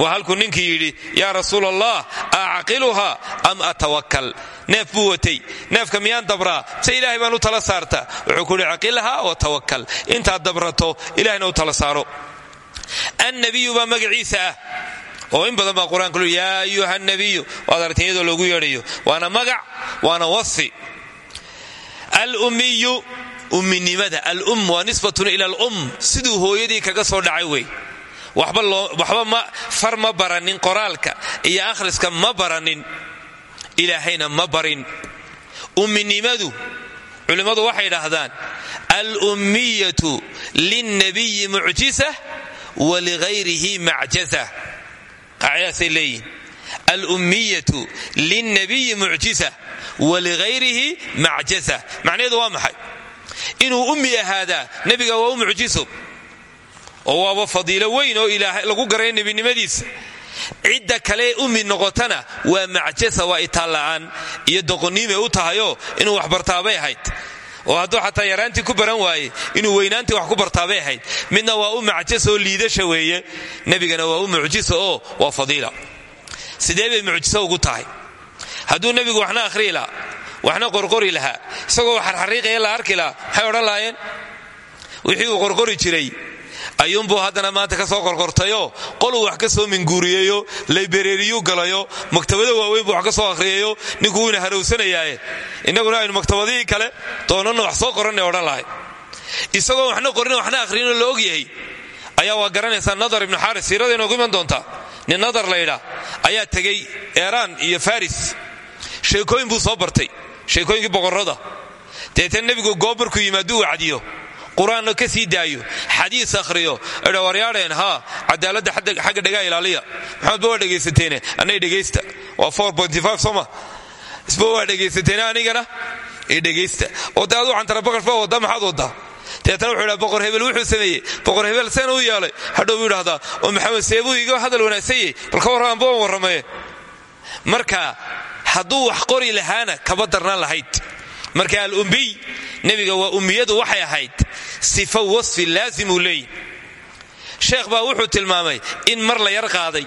Speaker 1: Waa halkuu ninkii yidhi yaa rasuul allah am atawakal neef buu watay. Neefka miyaan ilaahay baan u tala saarta wuxuu ku yidhi wa tawakal intaad dabrato ilahayna u tala saaro. Annabiyu baa magaciisa ah oo in badan baa qur'aanka lu yaa ayuha nabiyu waad aragteen iyadoo waana magac waana wasfi alummiyu umminimada alum waa nisbatun ila alum siduu hooyadii kaga soo dhacay wey waxba far ma baranin qoraalka iyo akhriska ma baranin ilaahayna ma barin umminimadu culimmadu waxay idhaahdaan alummiyatu linnabiyi mucjisa wa ligayrihi macjaza qaacidaasay leeyihiin alummiyatu linnabiyi mucjisa wa ligayrihi macjaza macnaheedu waa maxay inuu ummi ahaadaa nebiga waa u mucjiso oo waaba fadiilo weyn oo ilaahay lagu garay nebinimadiisa cidda kalee ummi noqotana waa macjasa waa itaalla'aan iyo doqoniimay u tahayoo inuu wax bartaabay ahayd oo hadduu xataa yaraantii ku baran waaye inuu weynaantii wax ku bartaabay ahayd. Midna waa u macjas oo liidasha weeye. Nebigana waa u mucjiso oo waa fadiila. Sidee bay mucjiso ugu tahay? Hadduu nebigu waxna akhriyi lahaa waxna qorqori lahaa isagoo xarxariiqaya la arki lahaa maxay odhan lahaayeen? Wixii uu qorqori jiray ayuunbuu haddana maanta ka soo qorqortayoo qoluu wax ka soo minguuriyeyo laybereeriyuu galayo maktabado waaweyn buu wax ka soo akhriyayo ninkuu wayna harowsanayaaye innaguna aynu maktabadihii kale doonanna wax soo qoranay odhan isagoo waxna qorin waxna akhriinoo la ogyahay. Ayaa waa garanaysaa nadar ibnu xaaris siirada inoogu iman doontaa nin nadar laydhaa ayaa tegey eeraan iyo faris sheekooyin buu soo bartay sheekooyinkii boqorrada. Deetan nebigu goob markuu yimaaduu wacdiyo qur'aanna ka sii daayo xadiis akhriyo idha waryaadheen haa cadaaladda xagga dhagaa ilaaliya. Maxamed ba waa dhegaysateene annay dhegaysta. Waa soma isba waa dhegaysateene anigana dhegaysta. Oo dee aduu cantara baqar ba wadda maxaad waddaa? Deetana wuxuu idhaha boqor hebel wuxuu sameeyey. Boqor hebel seena u yeelay hadhow buu idhahdaa oo maxamed seebuu iga hadal wanaagsanyey bal ka warramaan ba waan marka hadduu wax qori lahaana kaba darnaan lahayd marka alumbiy nebiga waa ummiyadu waxay ahayd sifo wasfi laazimuu leeyi sheekh baa wuxuu tilmaamay in mar la yar qaaday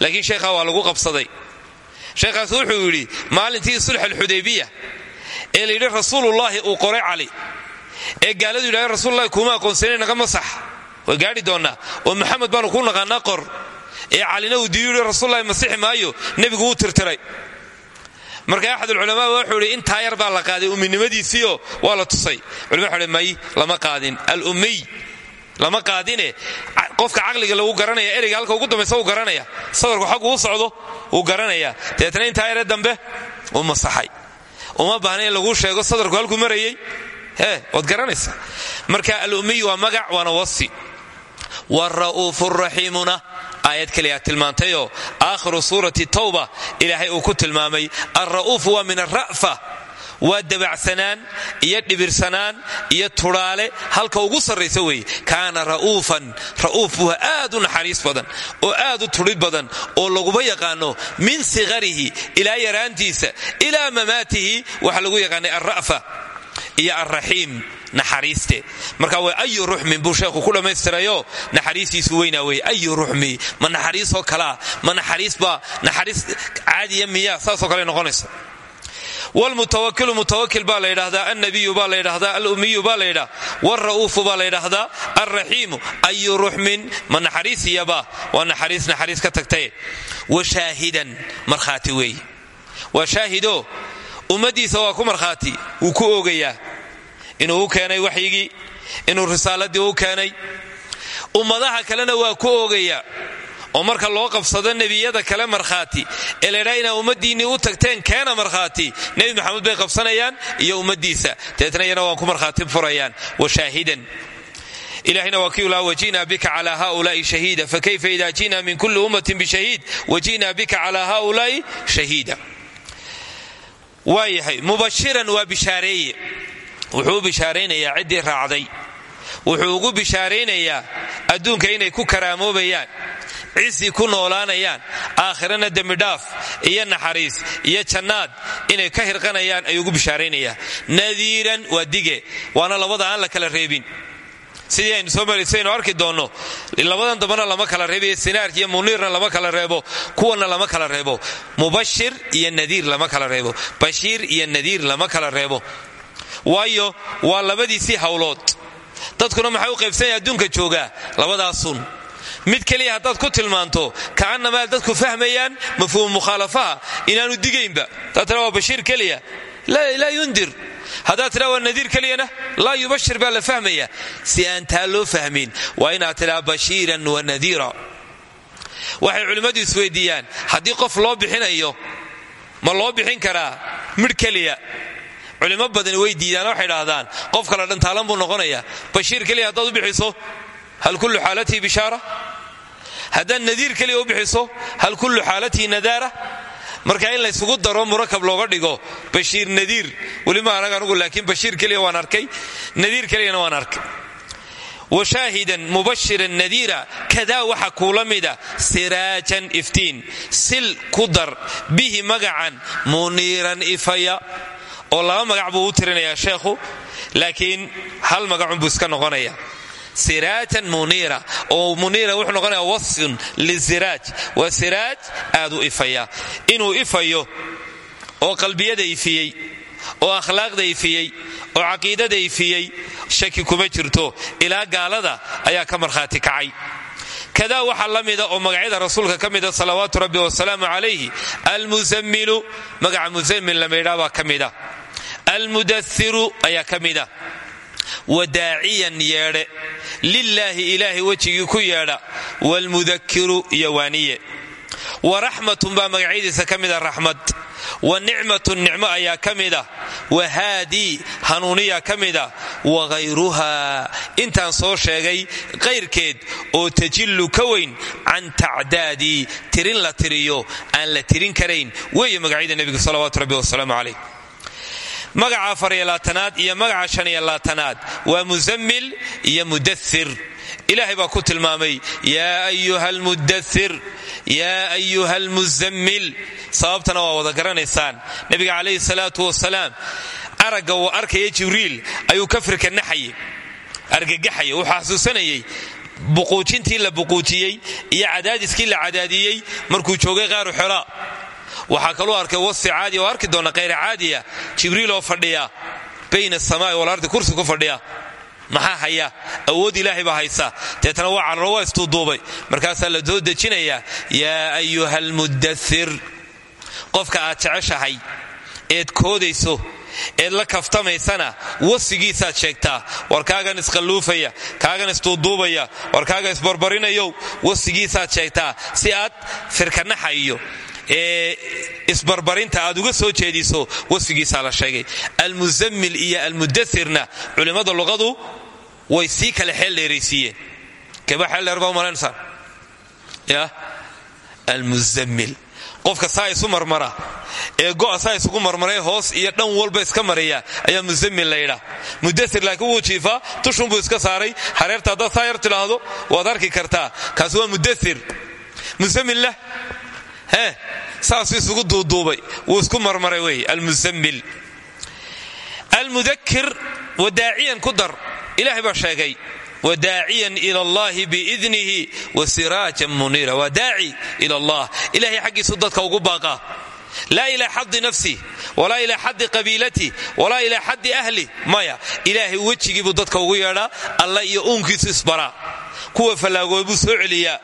Speaker 1: laakiin sheekhaa waa lagu qabsaday. Sheekhaas wuxuu yidhi maalintii sulx alxudaybiya ee la yidhi rasuulullaahi uu qoray cali. Ee gaaladu yidhahda rasuululahi kuuma aqoonsanay naga masax way gaadhi doonnaa oo maxamed baanu ku naqaanaa qor. Ee calina uu diyu yidhi rasuululahi masixi maayo. Nebigu wuu tirtiray marka axadulculamaa wuxuu idhi intaa yar baa la qaaday umminimadiisiio waa la tusay. Culima wuxu may lama qaadin. Alummiy lama qaadine. Qofka caqliga lagu garanaya ereyga halka ugu dambaysa uu garanaya. Sadarku xaggu u socdo wuu garanaya. Dabeetna intaa yare dambe uu masaxay. Uma baahna in sheego sadarku halkuu marayey. He waad garanaysaa. Marka alummiy waa magac waana wasi. Wara'uufu raxiimuna aayad kaliyaa tilmaantayoo aakhiru suurati tawba ilaahay uu ku tilmaamay alra'uufu waa min ara'fa waa dabacsanaan iyo dhibirsanaan iyo tudhaale halka ugu sarraysa weeye. Kaana ra'uufan ra'uuf buha aad u naxariis badan oo aad u tudhid badan oo laguba yaqaano min siqarihi ilaa yaraantiisa ilaa mamaatihi waxa lagu yaqaanay alra'fa iyo alraxiim naxariiste. Marka waa ayu ruxmin buu sheekhu ku dhammaystirayo. Naxariistiisu weynaa weye ayu ruxmi ma naxariisoo kalaa ma naxariisbaa naxariis caadiya miya saasoo kale noqonaysa. Wlmutawakilu mutawakil baa la ydhahdaa annabiyu baa la ydhahdaa alummiyu baa la ydhaa wra'uufu baa la ydhahdaa alraxiimu ayu ruxmin ma naxariisiyaba waa naxariis naxariis ka tagtaye. Wa shaahidan markhaati weeye waa shaahido ummaddiisa waa ku markhaati. Wuu ku oogayaa. Inuu u keenay waxyigii. Inuu risaaladii u keenay. Ummadaha kalena waa ku oogayaa. Oo marka loo qabsado nebiyada kale markhaati ee laydhaa u tagteen keena markhaati nebi maxamed bay qabsanayaan iyo ummaddiisa deetna iyana ku markhaati furayaan. Washaahidan ilahina waa kii ulaa waji'naa bika cala haulaai shahiida. Fakayfa ida ji'na min kulli ummatin bishahiid waji'naa bika cala waa yahay mubashiran waa bishaareeye. Wuxuu u bishaaraynayaa ciddii raacday. Wuxuu ugu bishaaraynayaa adduunka inay ku karaamoobayaan cisii ku noolaanayaan aakhirana dembidhaaf iyo naxariis iyo jannaad inay ka hirqanayaan ayuu ugu bishaaraynayaa nadiiran waa dige waana labada aan la kala reebin sidii aynu soo marisaynu arki doonno labadan dambana lama kala reebiyo sinaarka iyo muniirna lama kala reebo kuwanna lama kala reebo mubashir iyo nadiir lama kala reebo bashiir iyo nadiir lama kala reebo waayo waa labadiisii hawlood dadkuna maxay u qaybsanya adduunka joogaa labadaasun mid keliya haddaad ku tilmaanto ka'annamaa dadku fahmayaan mafhuum mukhaalafaha inaanu digaynba haddaad tiraa waa bashiir keliya laa yundir haddaad tidhaa waa nadiir keliyana laa yubashir baa la fahmaya si aan taa loo fahmin waa inaad tidhaa bashiiran wa nadiira. Waxay culimmadu isweydiiyaan haddii qof loo bixinayo ma loo bixin karaa? Midh keliya. Culimo badani way diidaan waxay idhaahdaan qof kale dhantaalan buu noqonayaa. Bashiir keliya haddaad u bixiso hal kullu xaalatihi bishaara? Haddaad nadiir keliya u bixiso hal kullu xaalatihi nadaara marka in laysugu daro murakab looga dhigo bashiir nadiir. Weli ma arag anugu laakiin bashiir keliya waan arkay. Nadiir keliyana waan arkay. Washaahidan mubashiran nadiira kadaa waxa kuula mida siraajan iftiin. Sil ku dar bihi magacan muniiran ifaya. Oo laba magac buu u tirinayaa sheekhu. Laakiin hal magacunbuu iska noqonaya siraatan muniira oo muniira wuxuu noqonaya wasfun lisiraaj waa siraaj aad u ifaya inuu ifayo oo qalbiyada ifiyey oo akhlaaqda ifiyey oo caqiidada ifiyey shaki kuma jirto. Ilaa gaalada ayaa ka markhaati kacay. Kadaa waxaa la oo magacyada rasuulka ka mida rabbi wasalaamu calayhi almusamilu magaca musamil lamaydhaa baa ka mida. Almudairu ayaa ka mida wadaaciyan yeedhe lilaahi ilaahay wejigii ku yeedha waalmudakiru iyo waaniye waraxmatun baa magacyadiisa ka mida raxmad wa nicmatun nicmo ayaa ka mida wahaadii hanuuniya ka mida wahayruha intaan soo sheegay kayrkeed oo tajillu ka weyn can tacdaadii tirin la tiriyo aan la tirin karayn weeye magacyada nebiga salawaatu rabbi wasalaamu calayh magaca afariyo-laatanaad iyo magaca shaniyo laatanaad waa musammil iyo mudathir ilaahay baa ku tilmaamay yaa ayuha almudathir yaa ayuha almuzammil sababtana waa wada garanaysaan. Nebiga calayhi salaatu wasalaam aragga uu arkaya jibriil ayuu kafirka naxayay argagaxaya wuxuu xasuusanayay buquujintii la buquujiyey iyo cadaadiskii la cadaadiyey markuu joogay qaaru xolaa waxaa kaluu arkay wasi caadi oo arki doona kayra caadiya. Jibriil oo fadhiya. Bayna asamaai walardi kursi ku fadhiya. Maxaa haya? Awood ilaahay baa haysa. Deetana waa cararo waa istuuduubay markaasaa la soo dejinayaa yaa ayuha almudathir qofka aad jeceshahay eed koodayso eed la kaftamaysana wasigiisaad sheegtaa. War kaagan isqalluufaya kaagan isduuduubaya war kaaga isbarbarinayow wasigiisaad si aad firkanaxa iyo ee isbarbarinta aad uga soo jeediso wasfigiisaa la sheegay. Almuzammil iyo almudathirna culimmada luqadu way sii kale xeel dheeraysiiyeen. Keba xeel dheer baa umalaynaysaa ya almuzammil. Qofka saa isu marmara ee go'a saa isugu marmaray hoos iyo dhan walba iska maraya ayaa muzammil la yidhaa mudathir laakiin wuu jiifaa tushunbuu iska saaray. Hareerta haddaad saa yar tidhaahdo waad arki kartaa. Kaasi waa mudathir. Muzammilna he saasuu isugu duuduubay wuu isku marmaray wey almuzammil. Almudakir wadaaciyan ku dar ilaahay baa sheegay wadaaciyan ila allahi biidnihi wa siraajan muniira. Waa daaci ila allah ilahay xaggiisu dadka ugu baaqa. Laa ilaa xadi nafsi walaa ilaa xadi qabiilati walaa ilaa xadi ahli maya ilaahay wejigiibuu dadka ugu yeedhaa alla iyo uunkiisu isbaraa kuwa fallaagood buu soo celiyaa.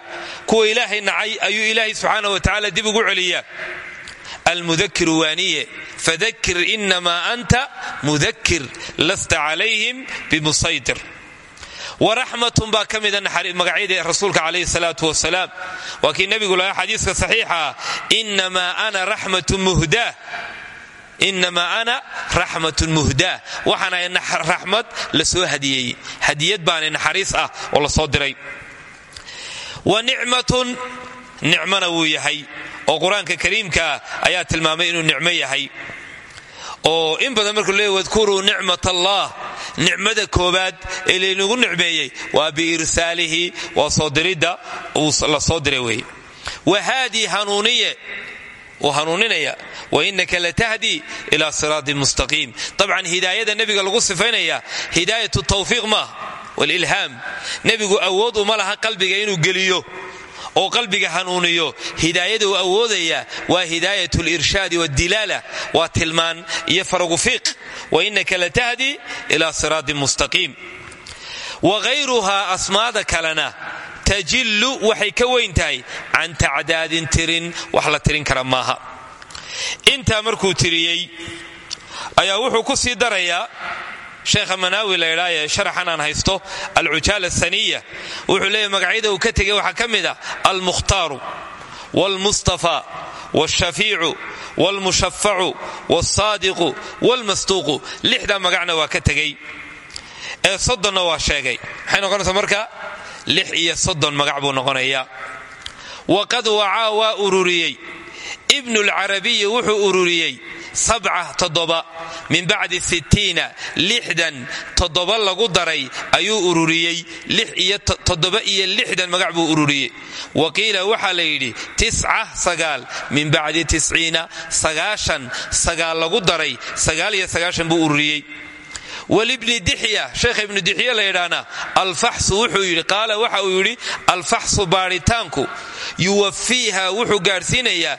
Speaker 1: Kuwa ilaahay nacay ayuu ilaahay subxaana wa tacaala dib ugu celiyaa. Almudakiru waaniye fadakir inamaa anta mudakir lasta calayhim bimusaytir. Waraxmatun baa ka mida magacyadii rasuulka calayhi salaatu wasalaam waa kii nebigu lahaa xadiiska saxiixa inamaa ana raxmatun muhdaa inamaa ana raxmatun muhdaa waxaana raxmad la soo hadiyeeyey hadiyad baana naxariis ah oo la soo diray wa nicmatun nicmana wuu yahay oo qur'aanka kariimka ayaa tilmaamay inuu nicmo yahay oo in badan markuu leey wadkuruu nicmat allah nicmada koobaad ee laynagu nicmeeyey waa biirsaalihi waa soo diridda uu la soo diray weeye wahaadii hanuuniye wuu hanuuninaya wainaka latahdi ila siraatin mustaqiim. Dabcan hidaayada nebiga lagu sifaynaya hidaayatu tawfiiq maaha walilhaam nebigu awood uma laha qalbiga inuu geliyo oo qalbiga hanuuniyo. Hidaayada uu awoodaya waa hidaayat lirshaadi wadilaala waa tilmaan iyo faragufiiq wainaka latahdi ila siraatin mustaqiim. Wagayruhaa asmaada kalena tajillu waxay ka weyn tahay. Can tacdaadin tirin wax la tirin kara maaha. Intaa markuu tiriyey ayaa wuxuu ku sii darayaa sheekha manaawi la ydhaaye sharaxan aan haysto alcujaal asaniya wuxuu leeyahy magacyada uu ka tegay waxaa ka mid ah almukhtaaru waalmustafa waalshafiicu waalmushafacu waalsaadiqu waalmasduuqu lixdaa magacna waa ka tegey ee soddonna waa sheegay. Maxay noqonaysaa marka lix iyo soddon magac buu noqonayaa. Waqad wacaa waa ururiyey. Ibnulcarabiyi wuxuu ururiyey sabca toddoba min bacdi sittiina lixdan toddoba lagu daray ayuu ururiyey. Lix iyo toddoba iyo lixdan magac buu ururiyey. Wa qiila waxaa la yidhi tisca sagaal min bacdi tisciina sagaashan sagaal lagu daray sagaal iyo sagaashan buu ururiyey walibni dixya sheekha ibnu dixya la yidhaahna alfaxsu wuxuu yidhi qaala waxa uu yidhi alfaxsu baadhitaanku yuwafiiha wuxuu gaadhsiinayaa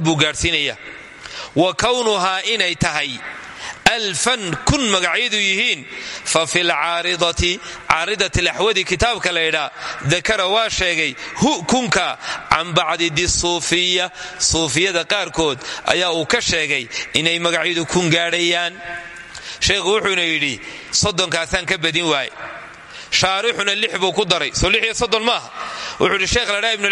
Speaker 1: buu gaadhsiinayaa. Wa kownuhaa inay tahay alfan kun magacyadu yihiin fa fi lcaaridati caaridat alaxwadi kitaabka la ydhaa dakara waa sheegay hu kunka can bacdi disuufiya suufiyada qaarkood ayaa uu ka sheegay inay magacyadu kun gaadhayaan sheekhu wuxuuna yidhi soddonkaasaan ka badin waaye shaarixuna lix buu ku daray soo lix iyo soddon maaha wuxuu yidhi sheekh ladhaa ibnu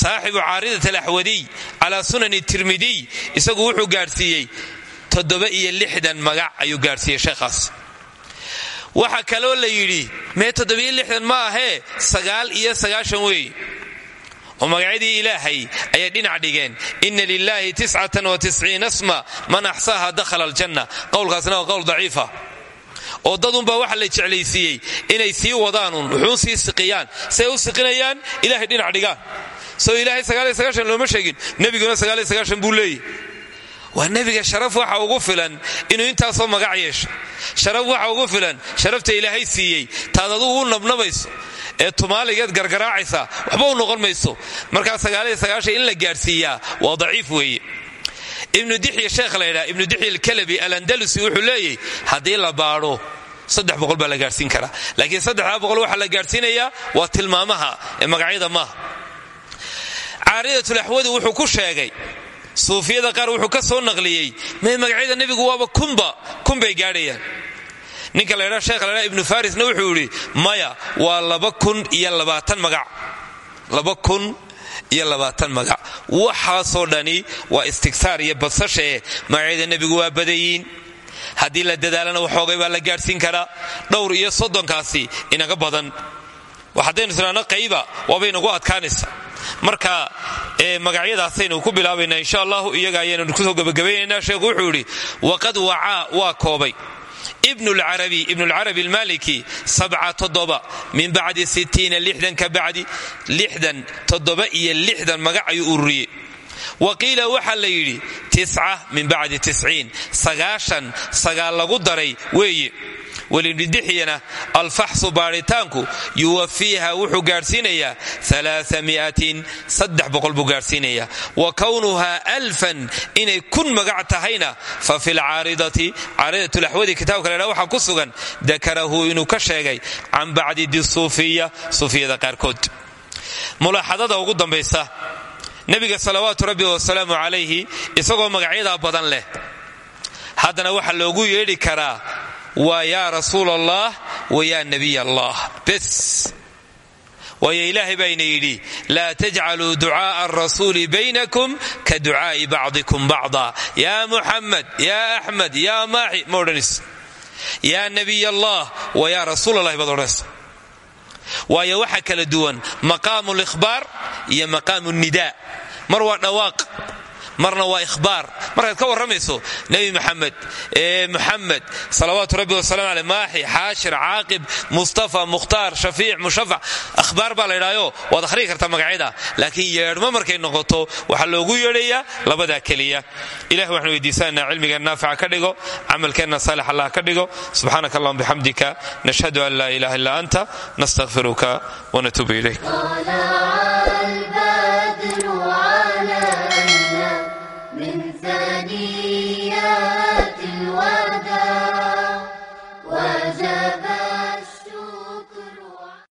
Speaker 1: saaxibu caaridat alaxwadiy calaa sunani tirmidiy isagu wuxuu gaadhsiiyey toddoba iyo lixdan magac ayuu gaadhsiiyey sheekhaas. Waxaa kaloo la yidhi mee toddobiyo lixdan ma ahee sagaal iyo sagaashan weeye oo magacyadii ilaahay ayay dhinac dhigeen ina lilaahi tiscatan wa tisciina sma man axsaaha dakhala aljanna. Qowlkaasna waa qowl daciifa. Oo dadunbaa waxa la jeclaysiiyey inay sii wadaanuun wuxuu sii siqiyaan. Say u siqinayaan ilahay dhinac dhigaan soo ilaahay looma sheegin. Nebiguna buu leeyahy waa nebiga sharaf waxa ugu filan inuu intaasoo magac yeesho. Sharaf waxa ugu filan sharafta ilaahay siiyey taad adugu nabnabayso ee tumaaligeed gargaraacaysa waxba u noqon mayso. Markaa in la gaadhsiiyaa waa daciif weeye. Ibnu dixya sheekh la ydhaa ibnu dixya alkalabi alandalusi wuxuu leeyahy haddii la baadho saddex boqol la gaadhsiin karaa. Laakiin saddexdaa boqol la gaadhsiinayaa waa tilmaamaha ee magacyada maaha caaridatulaxwadi wuxuu ku sheegay suufiyada qaar wuxuu ka soo naqliyey may magacyada nebigu waaba kunba kun bay gaadhayaan. Ninka la ydhaa sheekh la ydhaa ibnu farisna wuxuu yidhi maya waa laba kun iyo labaatan magac. Laba kun iyo labaatan magac. Waxaasoo dhani waa istigsaar iyo badsashae magacyada nebigu waa badayiin. Haddii la dadaalana waxoogay baa la gaadhsiin karaa. Dhowr iyo soddonkaasi inaga badan. Haddaynu isnaano qayba waabay nagu adkaanaysa marka magacyadaasaynu ku bilaabaynaa insha allahu iyaga ayaanu ku soo gabagabaynaynaa sheekhu wuxuu yidhi waqad wacaa waa koobay. Ibnulcarabi ibnulcarabi almaliki sabca toddoba min bacdi sittiina lixdan ka bacdi lixdan toddoba iyo lixdan magac ayuu ururiyey. Wa qiila waxaa la yidhi tisca min bacdi tisciin sagaashan sagaal lagu daray weeye welibnidixyana alfaxsu baadhitaanku yuwafiiha wuxuu gaadhsiinayaa buu gaadhsiinayaa wa kownuhaa alfan inay kun magac tahayna fa fi lcaaridati caaridatulaxwadi kitaabka ladha waxaa ku sugan dakarahu inuu ka sheegay can bacdi disuufiya suufiyada qaarkood. Mulaaxadada ugu dambaysa nebiga salawaatu rabbi wasalaamu calayhi isagoo magacyadaa badan leh haddana waxaa loogu yeedhi karaa waa yaa rasuul allah wa yaa nebiy allah bes waayo ilaahay baayna yidhi laa tajcaluu ducaaa arasuuli baynakum ka ducaa'i bacdikum bacda yaa muxamed yaa axmed yaa maaxi ma odhanaysa yaa nebiy allah wa yaa rasuul allahi baad odhanaysa waayo waxaa kala duwan maqaamu likhbaar iyo maqaamu nidaa mar waa dhawaaq marna waa ihbaar markaad ka warramayso nebi maxamed muxamed salawaatu rabbi wasalam aleh maaxi xaashir caaqib mustafa mukhtaar shafiic mushafac akhbaar baa la ydhaayo waad akhriyi kartaa magacyada laakiin yeedhmo markay noqoto waxaa loogu yeedhayaa labadaa keliya. Ilah waxaan weydiisananaa cilmigeen naafica ka dhigo camalkeenna saalix allah ka dhigo. Subxaanaka allahuma bixamdika nashhadu an laa ilaha illa anta nastakfiruka wanatuubu ilayk